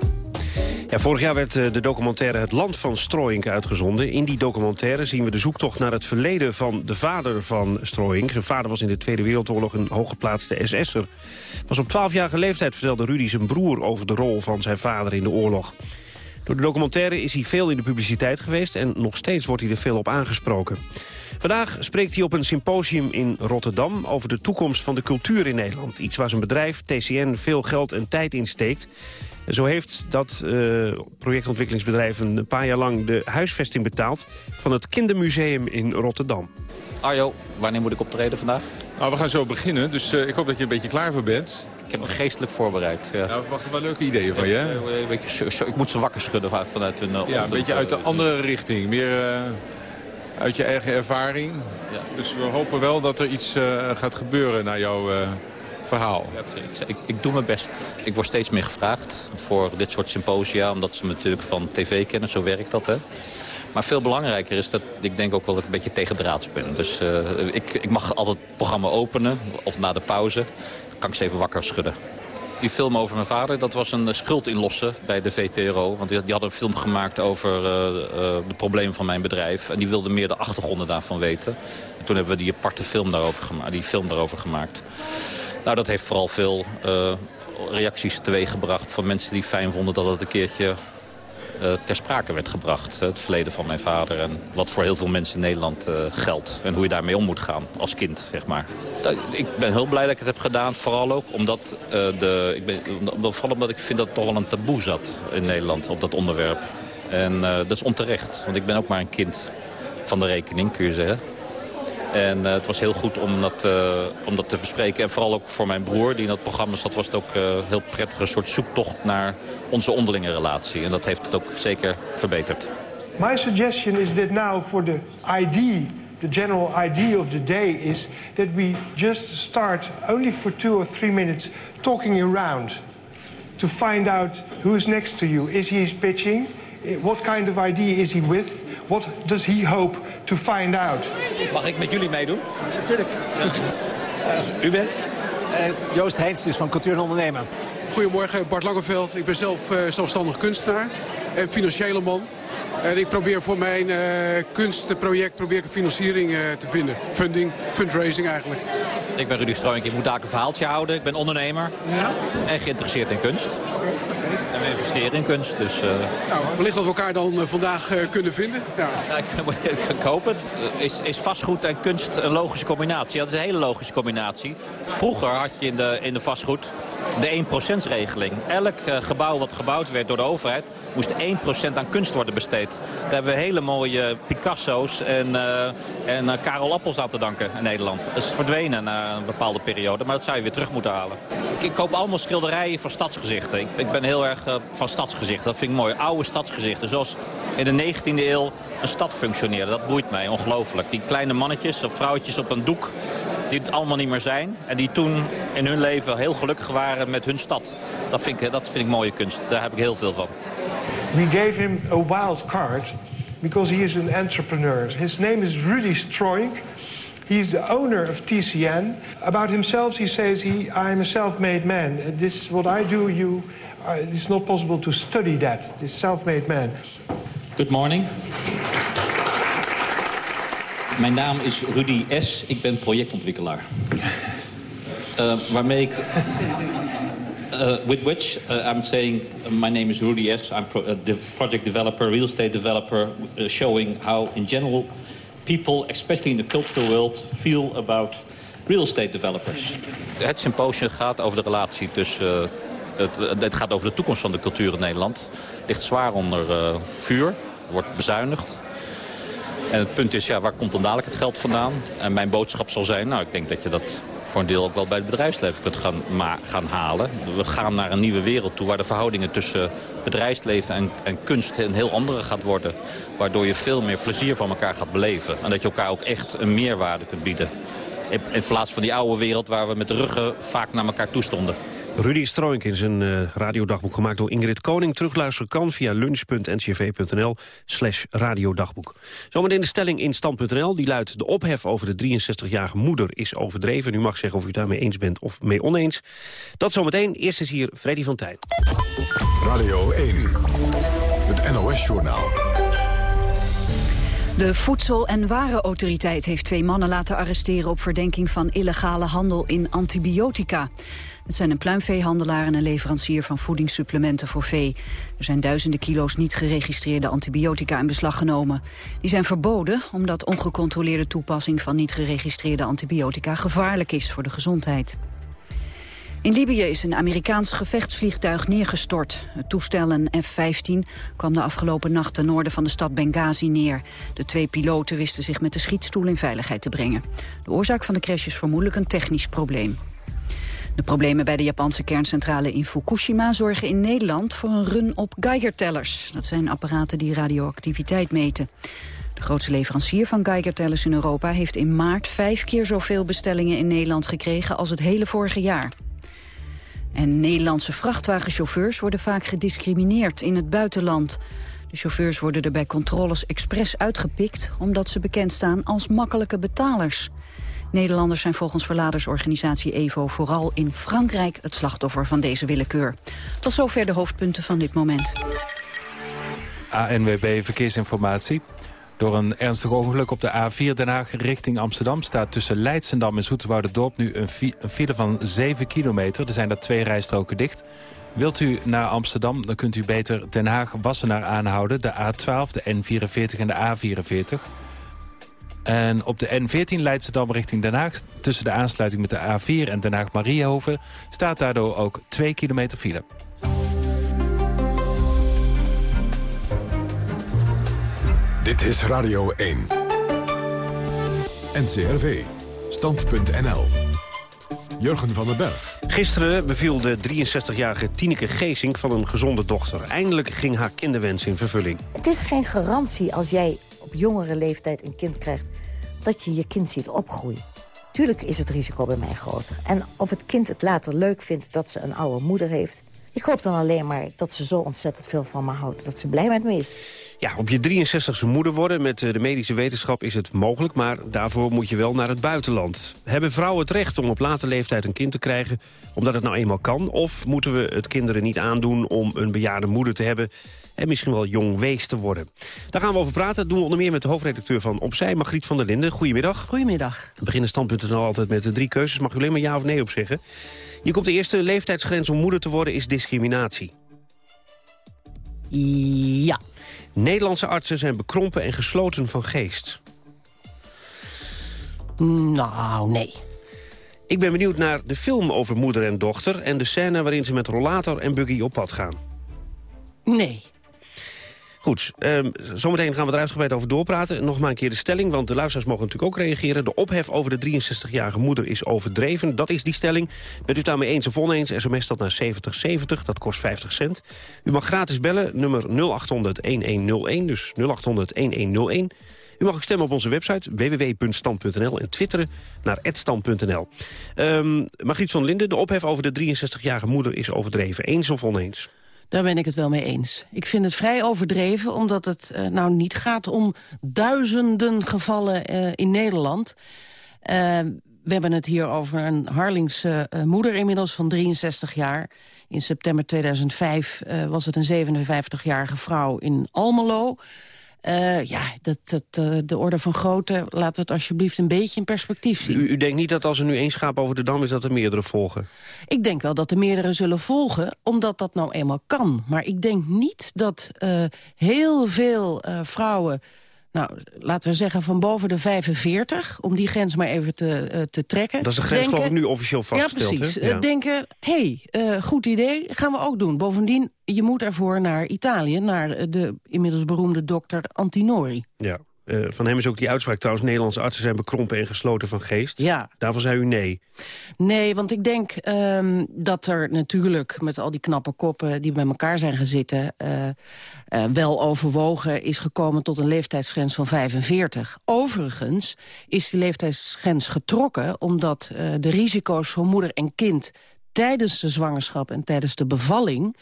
Ja, vorig jaar werd de documentaire Het Land van Strooink uitgezonden. In die documentaire zien we de zoektocht naar het verleden van de vader van Strooink. Zijn vader was in de Tweede Wereldoorlog een hooggeplaatste SS'er. Pas op 12-jarige leeftijd vertelde Rudy zijn broer over de rol van zijn vader in de oorlog. Door de documentaire is hij veel in de publiciteit geweest... en nog steeds wordt hij er veel op aangesproken. Vandaag spreekt hij op een symposium in Rotterdam... over de toekomst van de cultuur in Nederland. Iets waar zijn bedrijf, TCN, veel geld en tijd in steekt. Zo heeft dat uh, projectontwikkelingsbedrijf een paar jaar lang... de huisvesting betaald van het Kindermuseum in Rotterdam. Arjo, wanneer moet ik optreden vandaag? Nou, we gaan zo beginnen, dus uh, ik hoop dat je een beetje klaar voor bent. Ik heb me geestelijk voorbereid. Ja. Nou, we wachten wel leuke ideeën van je. Hè? Beetje, ik moet ze wakker schudden vanuit hun... Uh, ja, een beetje uit de andere richting. Meer uit je eigen ervaring. Ja. Dus we hopen wel dat er iets uh, gaat gebeuren naar jouw verhaal. Ja, ik, ik, ik, doe mijn best. Ik word steeds meer gevraagd voor dit soort symposia. Omdat ze me natuurlijk van tv kennen. Zo werkt dat, hè. Maar veel belangrijker is dat ik denk ook wel dat ik een beetje tegendraads ben. Dus uh, ik, ik mag altijd het programma openen, of na de pauze. kan ik ze even wakker schudden. Die film over mijn vader, dat was een schuld inlossen bij de VPRO. Want die, hadden een film gemaakt over uh, de problemen van mijn bedrijf. En die wilden meer de achtergronden daarvan weten. En toen hebben we die aparte film daarover gemaakt. Die film daarover gemaakt. Nou, dat heeft vooral veel uh, reacties teweeggebracht van mensen die fijn vonden dat het een keertje ter sprake werd gebracht. Het verleden van mijn vader en wat voor heel veel mensen in Nederland uh, geldt. En hoe je daarmee om moet gaan als kind, zeg maar. Ik ben heel blij dat ik het heb gedaan. Vooral ook omdat, uh, de, ik vooral omdat ik vind dat er toch wel een taboe zat in Nederland op dat onderwerp. En dat is onterecht, want ik ben ook maar een kind van de rekening, kun je zeggen. En uh, het was heel goed om dat, uh, om dat te bespreken. En vooral ook voor mijn broer die in dat programma zat... was het ook uh, heel prettig een soort zoektocht naar onze onderlinge relatie. En dat heeft het ook zeker verbeterd. My suggestion is that now for the ID... the general idea of the day is that we just start only for two or three minutes talking around to find out who's next to you. Is he pitching? What kind of idea is he with? What does he hope to find out? Mag ik met jullie meedoen? Natuurlijk. Ja. U bent? Uh, Joost Heijns van Cultuur en Ondernemen. Goedemorgen, Bart Langeveld. Ik ben zelf uh, zelfstandig kunstenaar en financiële man. En ik probeer voor mijn uh, kunstproject probeer ik financiering uh, te vinden. Funding, fundraising eigenlijk. Ik ben Rudy Strooink. Ik moet daar een verhaaltje houden. Ik ben ondernemer ja? en geïnteresseerd in kunst. En we investeren in kunst. Dus, uh... nou, wellicht dat we elkaar dan vandaag kunnen vinden. Ja. ja ik, ik, hoop het. Is, is vastgoed en kunst een logische combinatie? Dat is een hele logische combinatie. Vroeger had je in de, in de vastgoed de 1%-regeling. Elk gebouw wat gebouwd werd door de overheid... moest 1% aan kunst worden besteed. Daar hebben we hele mooie Picasso's en, uh, en uh, Karel Appels aan te danken in Nederland. Dat is verdwenen na een bepaalde periode, maar dat zou je weer terug moeten halen. Ik, koop allemaal schilderijen van stadsgezichten. Ik, ik ben heel erg uh, van stadsgezichten, dat vind ik mooi. Oude stadsgezichten, zoals in de 19e eeuw een stad functioneerde. Dat boeit mij ongelooflijk. Die kleine mannetjes of vrouwtjes op een doek die het allemaal niet meer zijn. En die toen in hun leven heel gelukkig waren met hun stad. Dat vind ik, dat vind ik mooie kunst. Daar heb ik heel veel van. We gave him a wild card because he is an entrepreneur. His name is Rudy Stroink. He's the owner of TCN. About himself, he says, he, I am a self-made man. This is what I do. You, uh, it's not possible to study that. This self-made man. Good morning. Mijn naam is Rudy S. Ik ben projectontwikkelaar. Uh, waarmee ik... Uh, with which uh, I'm saying uh, my name is Rudy S. I'm pro project developer, real estate developer, showing how in general people, especially in the cultural world, feel about real estate developers. Het symposium gaat over de relatie tussen... Het, gaat over de toekomst van de cultuur in Nederland. Ligt zwaar onder vuur, wordt bezuinigd. En het punt is, ja, waar komt dan dadelijk het geld vandaan? En mijn boodschap zal zijn, nou, ik denk dat je dat voor een deel ook wel bij het bedrijfsleven kunt gaan, gaan halen. We gaan naar een nieuwe wereld toe waar de verhoudingen tussen bedrijfsleven en, en kunst een heel andere gaat worden. Waardoor je veel meer plezier van elkaar gaat beleven. En dat je elkaar ook echt een meerwaarde kunt bieden. In, in plaats van die oude wereld waar we met de ruggen vaak naar elkaar toestonden. Rudy Stroink in zijn uh, radiodagboek gemaakt door Ingrid Koning. Terugluisteren kan via lunch.ncv.nl slash radiodagboek. Zometeen de stelling in stand.nl. Die luidt de ophef over de 63-jarige moeder is overdreven. U mag zeggen of u daarmee eens bent of mee oneens. Dat zometeen. Eerst is hier Freddy van Tijn. Radio 1. Het NOS-journaal. De Voedsel- en Warenautoriteit heeft twee mannen laten arresteren... op verdenking van illegale handel in antibiotica. Het zijn een pluimveehandelaar en een leverancier van voedingssupplementen voor vee. Er zijn duizenden kilo's niet geregistreerde antibiotica in beslag genomen. Die zijn verboden omdat ongecontroleerde toepassing van niet geregistreerde antibiotica gevaarlijk is voor de gezondheid. In Libië is een Amerikaans gevechtsvliegtuig neergestort. Het toestel, een F-15, kwam de afgelopen nacht ten noorden van de stad Benghazi neer. De twee piloten wisten zich met de schietstoel in veiligheid te brengen. De oorzaak van de crash is vermoedelijk een technisch probleem. De problemen bij de Japanse kerncentrale in Fukushima zorgen in Nederland voor een run op Geigertellers. Dat zijn apparaten die radioactiviteit meten. De grootste leverancier van Geigertellers in Europa heeft in maart vijf keer zoveel bestellingen in Nederland gekregen als het hele vorige jaar. En Nederlandse vrachtwagenchauffeurs worden vaak gediscrimineerd in het buitenland. De chauffeurs worden er bij controles expres uitgepikt... omdat ze bekend staan als makkelijke betalers. Nederlanders zijn volgens verladersorganisatie EVO vooral in Frankrijk het slachtoffer van deze willekeur. Tot zover de hoofdpunten van dit moment. ANWB Verkeersinformatie. Door een ernstig ongeluk op de A4 Den Haag richting Amsterdam... staat tussen Leidsendam en Dorp nu een, file van 7 kilometer. Er zijn er twee rijstroken dicht. Wilt u naar Amsterdam, dan kunt u beter Den Haag-Wassenaar aanhouden... de A12, de N44 en de A44... En op de N14 Leidschendam richting Den Haag... tussen de aansluiting met de A4 en Den Haag-Mariahoven... staat daardoor ook 2 kilometer file. Dit is Radio 1. NCRV. Stand.nl. Jurgen van den Berg. Gisteren beviel de 63-jarige Tineke Geesink van een gezonde dochter. Eindelijk ging haar kinderwens in vervulling. Het is geen garantie als jij op jongere leeftijd een kind krijgt... dat je je kind ziet opgroeien. Tuurlijk is het risico bij mij groter. En of het kind het later leuk vindt dat ze een oude moeder heeft... ik hoop dan alleen maar dat ze zo ontzettend veel van me houdt... dat ze blij met me is. Ja, op je 63ste moeder worden met eh, de medische wetenschap is het mogelijk... maar daarvoor moet je wel naar het buitenland. Hebben vrouwen het recht om op late leeftijd een kind te krijgen... omdat het nou eenmaal kan? Of moeten we het kinderen niet aandoen om een bejaarde moeder te hebben en misschien wel jong wees te worden. Daar gaan we over praten. Dat doen we onder meer met de hoofdredacteur van Opzij, Margriet van der Linden. Goedemiddag. Goedemiddag. We beginnen standpunten altijd met de drie keuzes. Mag u alleen maar ja of nee op zeggen. Hier komt de eerste leeftijdsgrens om moeder te worden is discriminatie. Ja. Nederlandse artsen zijn bekrompen en gesloten van geest. Nou, nee. Ik ben benieuwd naar de film over moeder en dochter... en de scène waarin ze met rollator en buggy op pad gaan. Nee. Goed, um, zometeen gaan we er uitgebreid over doorpraten. Nog maar een keer de stelling, want de luisteraars mogen natuurlijk ook reageren. De ophef over de 63-jarige moeder is overdreven. Dat is die stelling. Bent u daarmee eens of oneens? SMS dat naar 7070, dat kost 50 cent. U mag gratis bellen, nummer 0800-1101, dus 0800-1101. U mag ook stemmen op onze website www.stand.nl en twitteren naar @stand.nl. Um, Margriet van Linden, de ophef over de 63-jarige moeder is overdreven. Eens of oneens? Daar ben ik het wel mee eens. Ik vind het vrij overdreven, omdat het uh, nou niet gaat om duizenden gevallen uh, in Nederland. Uh, we hebben het hier over een Harlingse moeder inmiddels van 63 jaar. In september 2005 was het een 57-jarige vrouw in Almelo... Uh, ja, dat, dat, uh, de orde van grootte, laten we het alsjeblieft een beetje in perspectief zien. U, u, denkt niet dat als er nu één schaap over de dam is, dat er meerdere volgen? Ik denk wel dat er meerdere zullen volgen, omdat dat nou eenmaal kan. Maar ik denk niet dat uh, heel veel vrouwen nou, laten we zeggen van boven de 45, om die grens maar even te, uh, te trekken. Dat is de grens denken, geloof ik nu officieel vastgesteld. Ja, precies. Ja. Uh, denken, hé, hey, uh, goed idee, gaan we ook doen. Bovendien, je moet ervoor naar Italië, naar de inmiddels beroemde dokter Antinori. Ja. Uh, van hem is ook die uitspraak trouwens... Nederlandse artsen zijn bekrompen en gesloten van geest. Ja. Daarvan zei u nee. Nee, want ik denk um, dat er natuurlijk met al die knappe koppen... die bij elkaar zijn gezitten... Uh, uh, wel overwogen is gekomen tot een leeftijdsgrens van 45. Overigens is die leeftijdsgrens getrokken... omdat de risico's voor moeder en kind tijdens de zwangerschap en tijdens de bevalling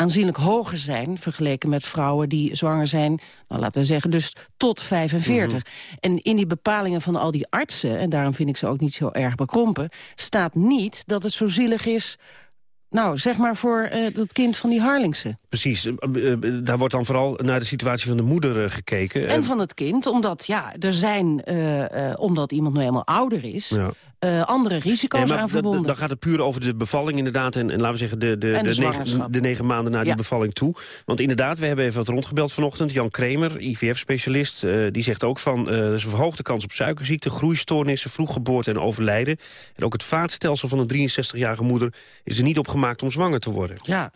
aanzienlijk hoger zijn... vergeleken met vrouwen die zwanger zijn, nou, laten we zeggen, dus tot 45. Mm -hmm. En in die bepalingen van al die artsen, en daarom vind ik ze ook niet zo erg bekrompen... staat niet dat het zo zielig is nou, zeg maar voor uh, dat kind van die Harlingse. Precies, uh, uh, daar wordt dan vooral naar de situatie van de moeder gekeken. En van het kind, omdat ja, er zijn, omdat iemand nu eenmaal ouder is... Ja. Uh, andere risico's nee, aan verbonden. Dan gaat het puur over de bevalling inderdaad... en, en laten we zeggen de, de, de, de, negen, de negen maanden na ja. die bevalling toe. Want inderdaad, we hebben even wat rondgebeld vanochtend. Jan Kremer, IVF-specialist, uh, die zegt ook van... Uh, er is een verhoogde kans op suikerziekte, groeistoornissen... vroeggeboorte en overlijden. En ook het vaatstelsel van een 63-jarige moeder... is er niet op gemaakt om zwanger te worden. Ja.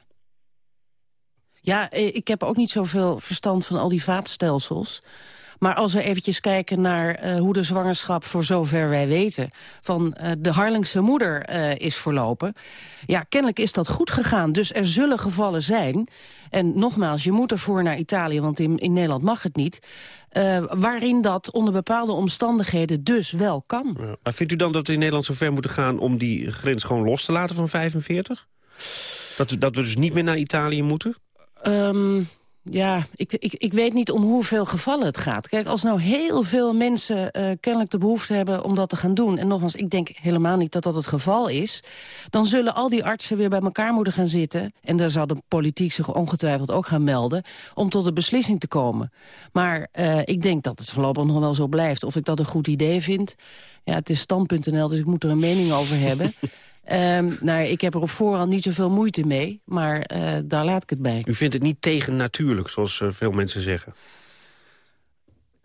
Ja, ik heb ook niet zoveel verstand van al die vaatstelsels... Maar als we eventjes kijken naar uh, hoe de zwangerschap, voor zover wij weten... van uh, de Harlingse moeder uh, is verlopen... ja, kennelijk is dat goed gegaan. Dus er zullen gevallen zijn. En nogmaals, je moet ervoor naar Italië, want in, in Nederland mag het niet... waarin dat onder bepaalde omstandigheden dus wel kan. Ja. Maar vindt u dan dat we in Nederland zo ver moeten gaan... om die grens gewoon los te laten van 45? Dat, dat we dus niet meer naar Italië moeten? Um, ja, ik, ik, ik weet niet om hoeveel gevallen het gaat. Kijk, als nou heel veel mensen uh, kennelijk de behoefte hebben om dat te gaan doen... en nogmaals, ik denk helemaal niet dat dat het geval is... dan zullen al die artsen weer bij elkaar moeten gaan zitten... en daar zal de politiek zich ongetwijfeld ook gaan melden... om tot een beslissing te komen. Maar uh, ik denk dat het voorlopig nog wel zo blijft. Of ik dat een goed idee vind... Ja, het is stand.nl, dus ik moet er een mening over hebben... Um, nou, ik heb er op voorhand niet zoveel moeite mee, maar uh, daar laat ik het bij. U vindt het niet tegennatuurlijk, zoals uh, veel mensen zeggen?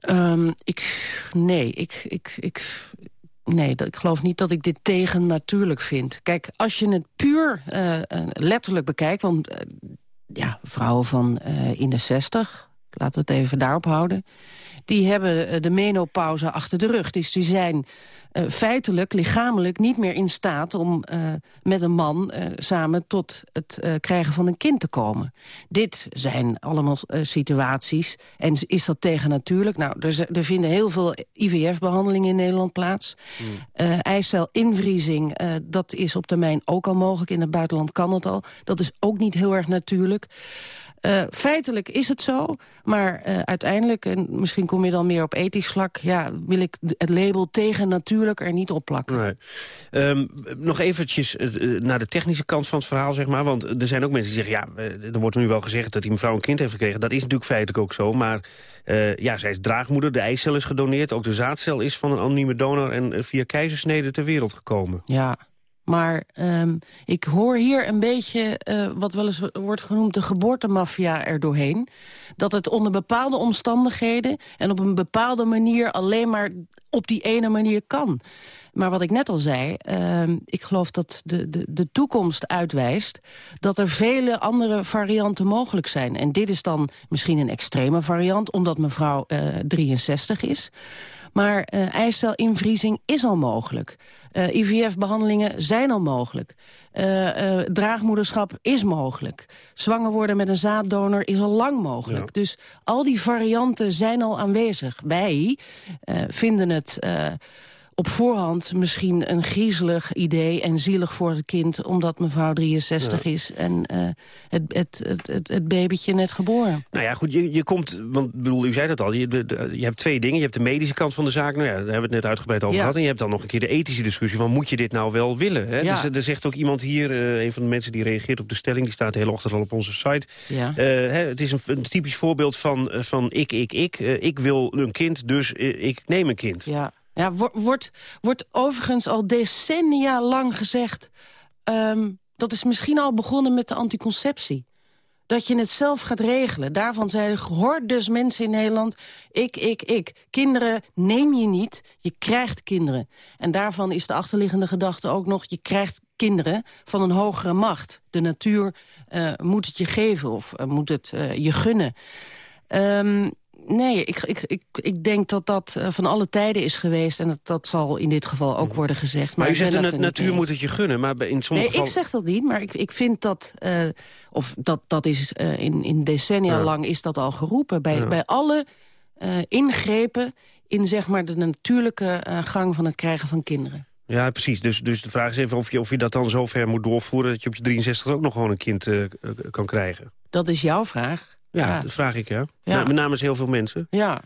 Um, ik, nee, ik, ik, ik, nee, ik geloof niet dat ik dit tegennatuurlijk vind. Kijk, als je het puur uh, letterlijk bekijkt... want ja, vrouwen van in de 60, laten we het even daarop houden... die hebben de menopauze achter de rug. Dus die zijn uh, feitelijk, lichamelijk niet meer in staat om uh, met een man uh, samen tot het krijgen van een kind te komen. Dit zijn allemaal situaties. En is dat tegen natuurlijk? Nou, er, er vinden heel veel IVF-behandelingen in Nederland plaats. Mm. Eicelinvriezing, dat is op termijn ook al mogelijk. In het buitenland kan het al. Dat is ook niet heel erg natuurlijk. Uh, feitelijk is het zo, maar uh, uiteindelijk, en misschien kom je dan meer op ethisch vlak... ja, wil ik het label tegen natuurlijk er niet op plakken. Nee. Um, nog eventjes uh, naar de technische kant van het verhaal, zeg maar. Want er zijn ook mensen die zeggen, ja, er wordt nu wel gezegd... dat die mevrouw een kind heeft gekregen. Dat is natuurlijk feitelijk ook zo, maar ja, zij is draagmoeder. De eicel is gedoneerd, ook de zaadcel is van een anonieme donor... en via keizersnede ter wereld gekomen. Ja, maar um, ik hoor hier een beetje, uh, wat wel eens wordt genoemd... de geboortemafia erdoorheen. Dat het onder bepaalde omstandigheden... en op een bepaalde manier alleen maar op die ene manier kan. Maar wat ik net al zei, ehm, ik geloof dat de, de, de toekomst uitwijst... dat er vele andere varianten mogelijk zijn. En dit is dan misschien een extreme variant... omdat mevrouw 63 is. Maar uh, eicelinvriezing is al mogelijk. Uh, IVF-behandelingen zijn al mogelijk. Uh, draagmoederschap is mogelijk. Zwanger worden met een zaaddonor is al lang mogelijk. Dus al die varianten zijn al aanwezig. Wij vinden het op voorhand misschien een griezelig idee en zielig voor het kind... omdat mevrouw 63 is en uh, het, het, het, het, het babytje net geboren. Nou ja, goed, je, je komt, want bedoel, u zei dat al, je, de, je hebt twee dingen. Je hebt de medische kant van de zaak, nou ja, daar hebben we het net uitgebreid over gehad. En je hebt dan nog een keer de ethische discussie van, moet je dit nou wel willen? Hè? Dus er zegt ook iemand hier, uh, een van de mensen die reageert op de stelling... die staat de hele ochtend al op onze site. Ja. Uh, hè, het is een, een, typisch voorbeeld van, van ik, ik, ik. ik wil een kind, dus ik neem een kind. Ja. Ja, wordt, wordt overigens al decennia lang gezegd... Um, dat is misschien al begonnen met de anticonceptie. Dat je het zelf gaat regelen. Daarvan zeiden dus mensen in Nederland... ik, ik, ik. Kinderen neem je niet, je krijgt kinderen. En daarvan is de achterliggende gedachte ook nog... je krijgt kinderen van een hogere macht. De natuur uh, moet het je geven of uh, moet het uh, je gunnen. Um, nee, ik, ik, ik, ik denk dat dat uh, van alle tijden is geweest. En dat, dat zal in dit geval ook worden gezegd. Maar, maar u zegt de natuur moet het je gunnen. Maar in sommige nee, ik zeg dat niet. Maar ik, ik vind dat... Uh, of dat, dat is uh, in, in decennia ja. lang is dat al geroepen. Bij, ja. bij alle ingrepen in zeg maar, de natuurlijke gang van het krijgen van kinderen. Ja, precies. Dus, dus de vraag is even of je, of je dat dan zo ver moet doorvoeren... dat je op je 63 ook nog gewoon een kind kan krijgen. Dat is jouw vraag. Ja, ja, dat vraag ik, ja. ja. met namens heel veel mensen. Ja.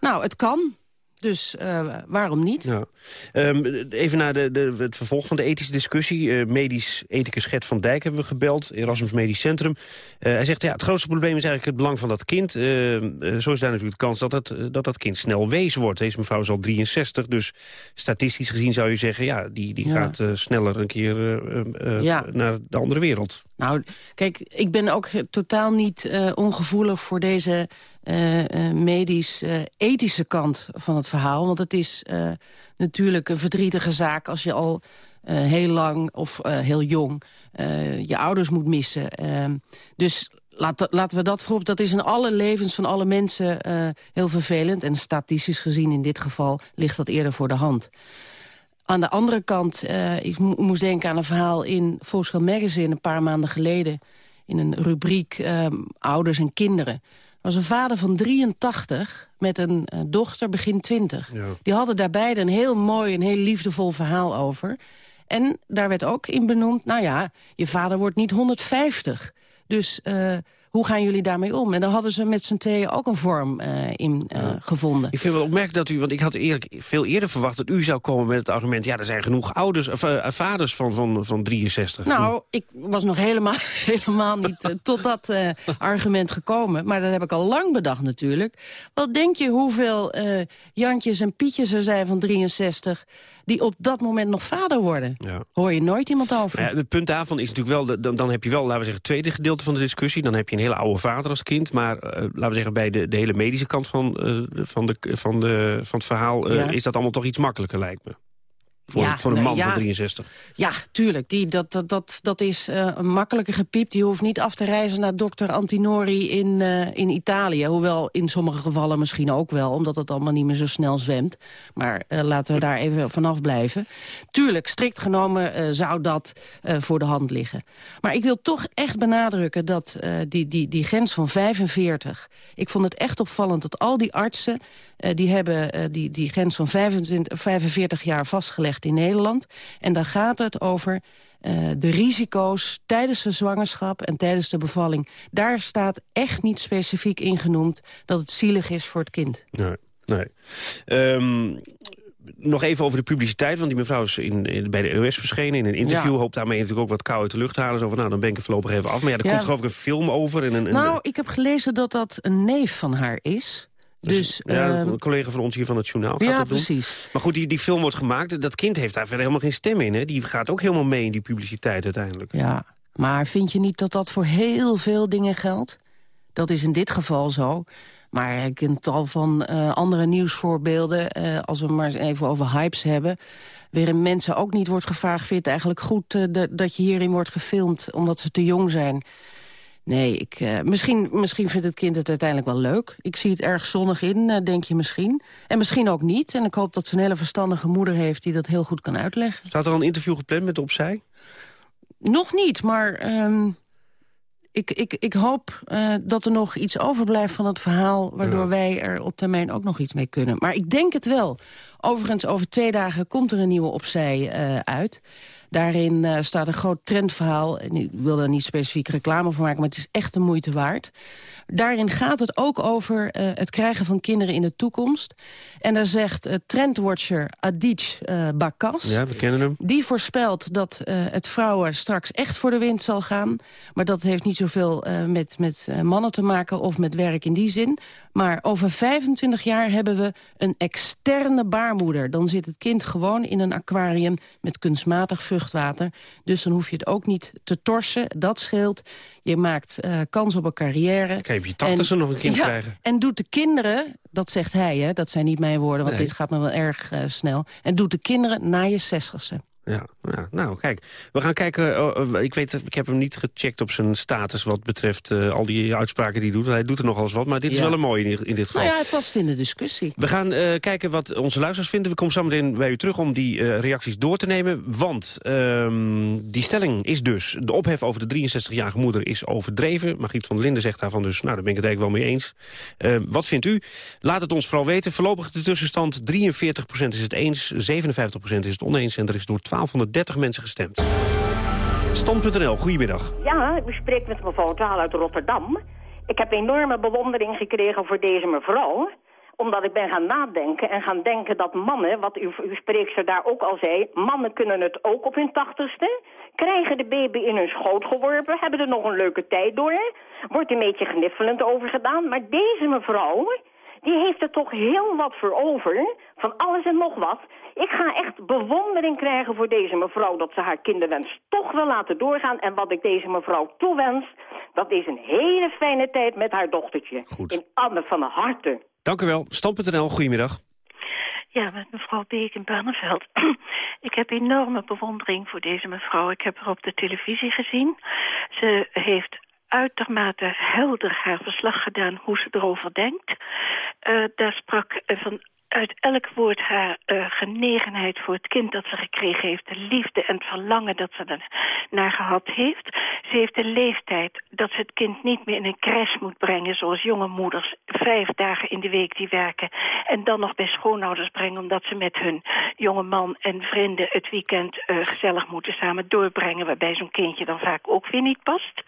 Nou, het kan. Dus uh, waarom niet? Ja. Um, even naar de, de, het vervolg van de ethische discussie. Uh, medisch ethicus Gert van Dijk hebben we gebeld, Erasmus Medisch Centrum. Uh, hij zegt, ja, het grootste probleem is eigenlijk het belang van dat kind. zo is daar natuurlijk de kans dat dat, dat dat kind snel wees wordt. Deze mevrouw is al 63, dus statistisch gezien zou je zeggen... ja, die, die ja. gaat sneller een keer ja. naar de andere wereld. Nou, kijk, ik ben ook totaal niet ongevoelig voor deze medisch-ethische kant van het verhaal. Want het is natuurlijk een verdrietige zaak als je al heel lang of heel jong je ouders moet missen. Ehm, dus laat, laten we dat voorop. Dat is in alle levens van alle mensen heel vervelend. En statistisch gezien in dit geval ligt dat eerder voor de hand. Aan de andere kant, ik mo moest denken aan een verhaal in Volkskrant Magazine... een paar maanden geleden in een rubriek ehm, Ouders en Kinderen was een vader van 83 met een uh, dochter begin 20. Ja. Die hadden daar beide een heel mooi en heel liefdevol verhaal over. En daar werd ook in benoemd, nou ja, je vader wordt niet 150. Dus uh, hoe gaan jullie daarmee om? En dan hadden ze met z'n tweeën ook een vorm uh, in uh, ja. gevonden. Ik vind wel opmerkelijk dat u, want ik had eerlijk veel eerder verwacht... dat u zou komen met het argument... ja, er zijn genoeg ouders, of, uh, vaders van, van, van 63. Nou, ik was nog helemaal, helemaal niet tot dat argument gekomen. Maar dat heb ik al lang bedacht natuurlijk. Wat denk je hoeveel Jantjes en Pietjes er zijn van 63 die op dat moment nog vader worden. Ja. Hoor je nooit iemand over. Ja, het punt daarvan is natuurlijk wel, dan, dan heb je wel, laten we zeggen, het tweede gedeelte van de discussie. Dan heb je een hele oude vader als kind. Maar uh, laten we zeggen, bij de, de hele medische kant van, uh, van, de, van, de, van het verhaal... Uh, ja. is dat allemaal toch iets makkelijker, lijkt me. Voor, ja, voor een man ja, van 63. Ja, tuurlijk. Die, dat, dat, dat, dat is uh, een makkelijke gepiep. Die hoeft niet af te reizen naar dokter Antinori in, uh, in Italië. Hoewel in sommige gevallen misschien ook wel. Omdat het allemaal niet meer zo snel zwemt. Maar uh, laten we daar even vanaf blijven. Tuurlijk, strikt genomen zou dat voor de hand liggen. Maar ik wil toch echt benadrukken dat die, die, die grens van 45... Ik vond het echt opvallend dat al die artsen... Uh, die hebben uh, die, die grens van 25, 45 jaar vastgelegd in Nederland. En dan gaat het over uh, de risico's tijdens de zwangerschap en tijdens de bevalling. Daar staat echt niet specifiek in genoemd dat het zielig is voor het kind. Nee, nee. Um, nog even over de publiciteit, want die mevrouw is in, in, bij de EOS verschenen in een interview. Ja. Hoopt daarmee natuurlijk ook wat kou uit de lucht halen. Zo van, nou, dan ben ik er voorlopig even af. Maar ja, er ja. komt geloof ik een film over. En een, een, nou, ik heb gelezen dat dat een neef van haar is. Dus, ja, een collega van ons hier van het journaal gaat ja, dat doen. precies. Maar goed, die, die film wordt gemaakt. Dat kind heeft daar verder helemaal geen stem in. Hè? Die gaat ook helemaal mee in die publiciteit uiteindelijk. Ja, maar vind je niet dat dat voor heel veel dingen geldt? Dat is in dit geval zo. Maar ik ken tal van uh, andere nieuwsvoorbeelden... Uh, als we maar even over hypes hebben... waarin mensen ook niet wordt gevraagd... vindt eigenlijk goed uh, dat je hierin wordt gefilmd... omdat ze te jong zijn... Nee, ik, uh, misschien, misschien vindt het kind het uiteindelijk wel leuk. Ik zie het erg zonnig in, uh, denk je misschien. En misschien ook niet. En ik hoop dat ze een hele verstandige moeder heeft... die dat heel goed kan uitleggen. Staat er al een interview gepland met Opzij? Nog niet, maar um, ik, ik, ik hoop uh, dat er nog iets overblijft van het verhaal... waardoor ja. wij er op termijn ook nog iets mee kunnen. Maar ik denk het wel. Overigens, over twee dagen komt er een nieuwe Opzij uit... Daarin uh, staat een groot trendverhaal. En ik wil daar niet specifiek reclame voor maken, maar het is echt de moeite waard. Daarin gaat het ook over uh, het krijgen van kinderen in de toekomst. En daar zegt uh, trendwatcher Adij Bakas... Ja, we kennen hem. Die voorspelt dat het vrouwen straks echt voor de wind zal gaan. Maar dat heeft niet zoveel met, met mannen te maken of met werk in die zin. Maar over 25 jaar hebben we een externe baarmoeder. Dan zit het kind gewoon in een aquarium met kunstmatig vruchtwater. Dus dan hoef je het ook niet te torsen. Dat scheelt. Je maakt uh, kans op een carrière. Kijk, je tachtigste nog een kind ja, krijgen. En doet de kinderen, dat zegt hij, hè, dat zijn niet mijn woorden... want nee. dit gaat me wel erg uh, snel. En doet de kinderen na je zestigste. Ja, ja, nou kijk, we gaan kijken. Uh, ik weet, ik heb hem niet gecheckt op zijn status wat betreft uh, al die uitspraken die hij doet. Hij doet er nogal eens wat, maar dit ja. is wel een mooie in, in dit geval. Nou ja, het past in de discussie. We gaan uh, kijken wat onze luisteraars vinden. We komen zo meteen bij u terug om die reacties door te nemen. Want um, die stelling is dus, de ophef over de 63-jarige moeder is overdreven. Margriet van der Linden zegt daarvan dus, nou daar ben ik het eigenlijk wel mee eens. wat vindt u? Laat het ons vooral weten. Voorlopig de tussenstand 43% is het eens, 57% is het oneens en er is door 1230 mensen gestemd. Stand.nl, goedemiddag. Ja, ik spreek met mevrouw Taal uit Rotterdam. Ik heb enorme bewondering gekregen voor deze mevrouw omdat ik ben gaan nadenken en gaan denken dat mannen, wat uw, uw spreekster daar ook al zei... mannen kunnen het ook op hun tachtigste, krijgen de baby in hun schoot geworpen... hebben er nog een leuke tijd door, wordt een beetje gniffelend over gedaan. Maar deze mevrouw, die heeft er toch heel wat voor over, van alles en nog wat. Ik ga echt bewondering krijgen voor deze mevrouw dat ze haar kinderwens toch wil laten doorgaan. En wat ik deze mevrouw toewens, dat is een hele fijne tijd met haar dochtertje. Goed. In Anne van der Harte. Dank u wel. Stand.nl, goedemiddag. Ja, met mevrouw Beek in Barneveld. ik heb enorme bewondering voor deze mevrouw. Ik heb haar op de televisie gezien. Ze heeft uitermate helder haar verslag gedaan hoe ze erover denkt. Uh, daar sprak uh, van uit elk woord haar uh, genegenheid voor het kind dat ze gekregen heeft. De liefde en het verlangen dat ze er naar gehad heeft. Ze heeft de leeftijd dat ze het kind niet meer in een crash moet brengen... zoals jonge moeders vijf dagen in de week die werken... en dan nog bij schoonouders brengen... omdat ze met hun jonge man en vrienden het weekend uh, gezellig moeten samen doorbrengen... waarbij zo'n kindje dan vaak ook weer niet past.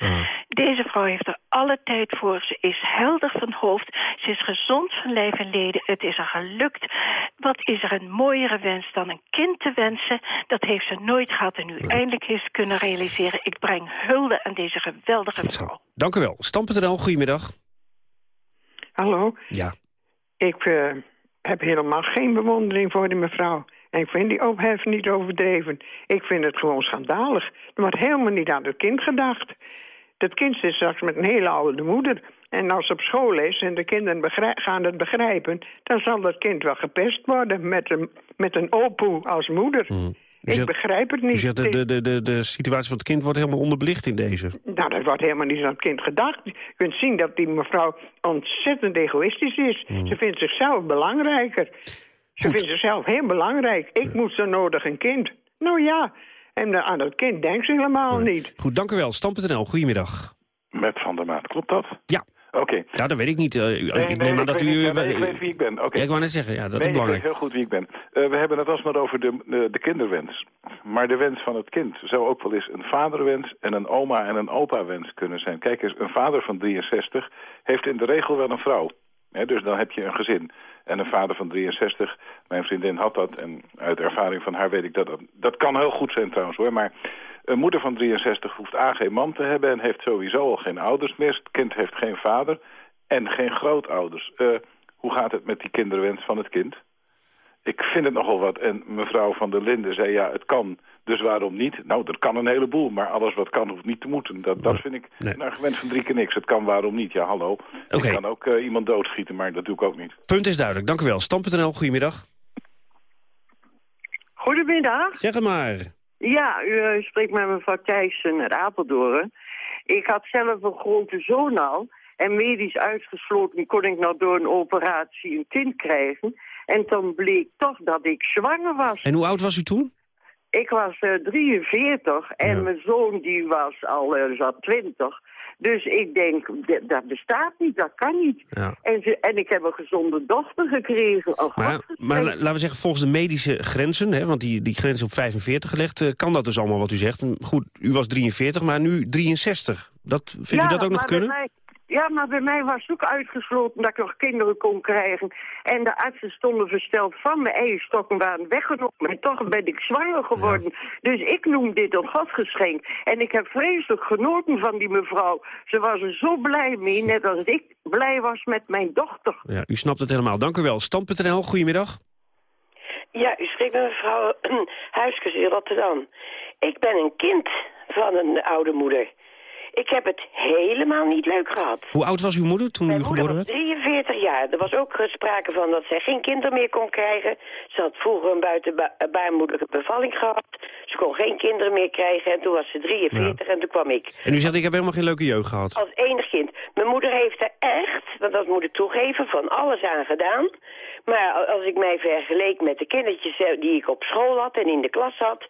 Deze vrouw heeft er alle tijd voor. Ze is helder van hoofd. Ze is gezond van lijf en leden. Het is er gelukt wat is er een mooiere wens dan een kind te wensen? Dat heeft ze nooit gehad en nu nee. eindelijk heeft kunnen realiseren. Ik breng hulde aan deze geweldige vrouw. Dank u wel. Stam.nl, goedemiddag. Hallo. Ja. Ik uh, heb helemaal geen bewondering voor die mevrouw. En ik vind die ophef niet overdreven. Ik vind het gewoon schandalig. Er wordt helemaal niet aan het kind gedacht. Dat kind zit straks met een hele oude moeder. En als op school is en de kinderen gaan het begrijpen... dan zal dat kind wel gepest worden met een, met een opoe als moeder. Mm. Ik zegt, begrijp het niet. Zegt, de, de, de, de situatie van het kind wordt helemaal onderbelicht in deze. Nou, dat wordt helemaal niet aan het kind gedacht. Je kunt zien dat die mevrouw ontzettend egoïstisch is. Mm. Ze vindt zichzelf belangrijker. Ze Goed. vindt zichzelf heel belangrijk. Ik ja. moet zo nodig een kind. Nou ja, en aan dat kind denkt ze helemaal niet. Goed, dank u wel. Stam.nl, goedemiddag. Met Van der Maat, klopt dat? Ja. Oké. Okay. Ja, dat weet ik niet. Uh, nee, ik nee, neem aan dat u... Weet, nee, ik weet wie ik ben. Oké. Okay. Ja, ik wou net zeggen, ja, dat nee, is belangrijk. ik weet heel goed wie ik ben. Uh, we hebben het alsmaar over de, de, de, kinderwens. Maar de wens van het kind zou ook wel eens een vaderwens en een oma en een opa wens kunnen zijn. Kijk eens, een vader van 63 heeft in de regel wel een vrouw. He, dus dan heb je een gezin. En een vader van 63, mijn vriendin had dat. En uit ervaring van haar weet ik dat dat... Dat kan heel goed zijn trouwens hoor, maar... Een moeder van 63 hoeft A geen man te hebben en heeft sowieso al geen ouders meer. Het kind heeft geen vader en geen grootouders. Uh, hoe gaat het met die kinderwens van het kind? Ik vind het nogal wat. En mevrouw van der Linden zei, ja, het kan, dus waarom niet? Nou, dat kan een heleboel, maar alles wat kan hoeft niet te moeten. Dat, dat vind ik Nee. een argument van drie keer niks. Het kan, waarom niet? Ja, hallo. Oké. Ik kan ook eh, iemand doodschieten, maar dat doe ik ook niet. Punt is duidelijk, dank u wel. Stam.nl, goedemiddag. Goedemiddag. Zeg het maar. Ja, u eh, spreekt met mevrouw Thijssen uit Apeldoorn. Ik had zelf een grote zoon al. En medisch uitgesloten kon ik nou door een operatie een kind krijgen. En toen bleek toch dat ik zwanger was. En hoe oud was u toen? Ik was eh, 43 en mijn zoon die was al eh, zat 20. Dus ik denk, dat bestaat niet, dat kan niet. Ja. En, ze, en ik heb een gezonde dochter gekregen. Oh, Maar, maar la- laten we zeggen, volgens de medische grenzen... Hè, want die, die grens op 45 gelegd... eh, kan dat dus allemaal wat u zegt. Goed, u was 43, maar nu 63. Dat, vindt u dat ook nog bij kunnen? mij- ja, maar bij mij was ook uitgesloten dat ik nog kinderen kon krijgen. En de artsen stonden versteld van mijn eierstokken waren weggenomen. En toch ben ik zwanger geworden. Dus ik noem dit een godgeschenk. En ik heb vreselijk genoten van die mevrouw. Ze was er zo blij mee, net als ik blij was met mijn dochter. Ja, u snapt het helemaal. Dank u wel. Stand.nl, goedemiddag. Ja, u spreekt met mevrouw Huiskes in Rotterdam. Ik ben een kind van een oude moeder. Ik heb het helemaal niet leuk gehad. Hoe oud was uw moeder toen u geboren werd? 43 jaar. Er was ook sprake van dat zij geen kinderen meer kon krijgen. Ze had vroeger een buitenbaarmoedelijke bevalling gehad. Ze kon geen kinderen meer krijgen. En toen was ze 43 en toen kwam ik. En u zegt, ik heb helemaal geen leuke jeugd gehad. Als enig kind. Mijn moeder heeft er echt, want dat moet ik toegeven, van alles aan gedaan. Maar als ik mij vergeleek met de kindertjes eh, die ik op school had en in de klas had...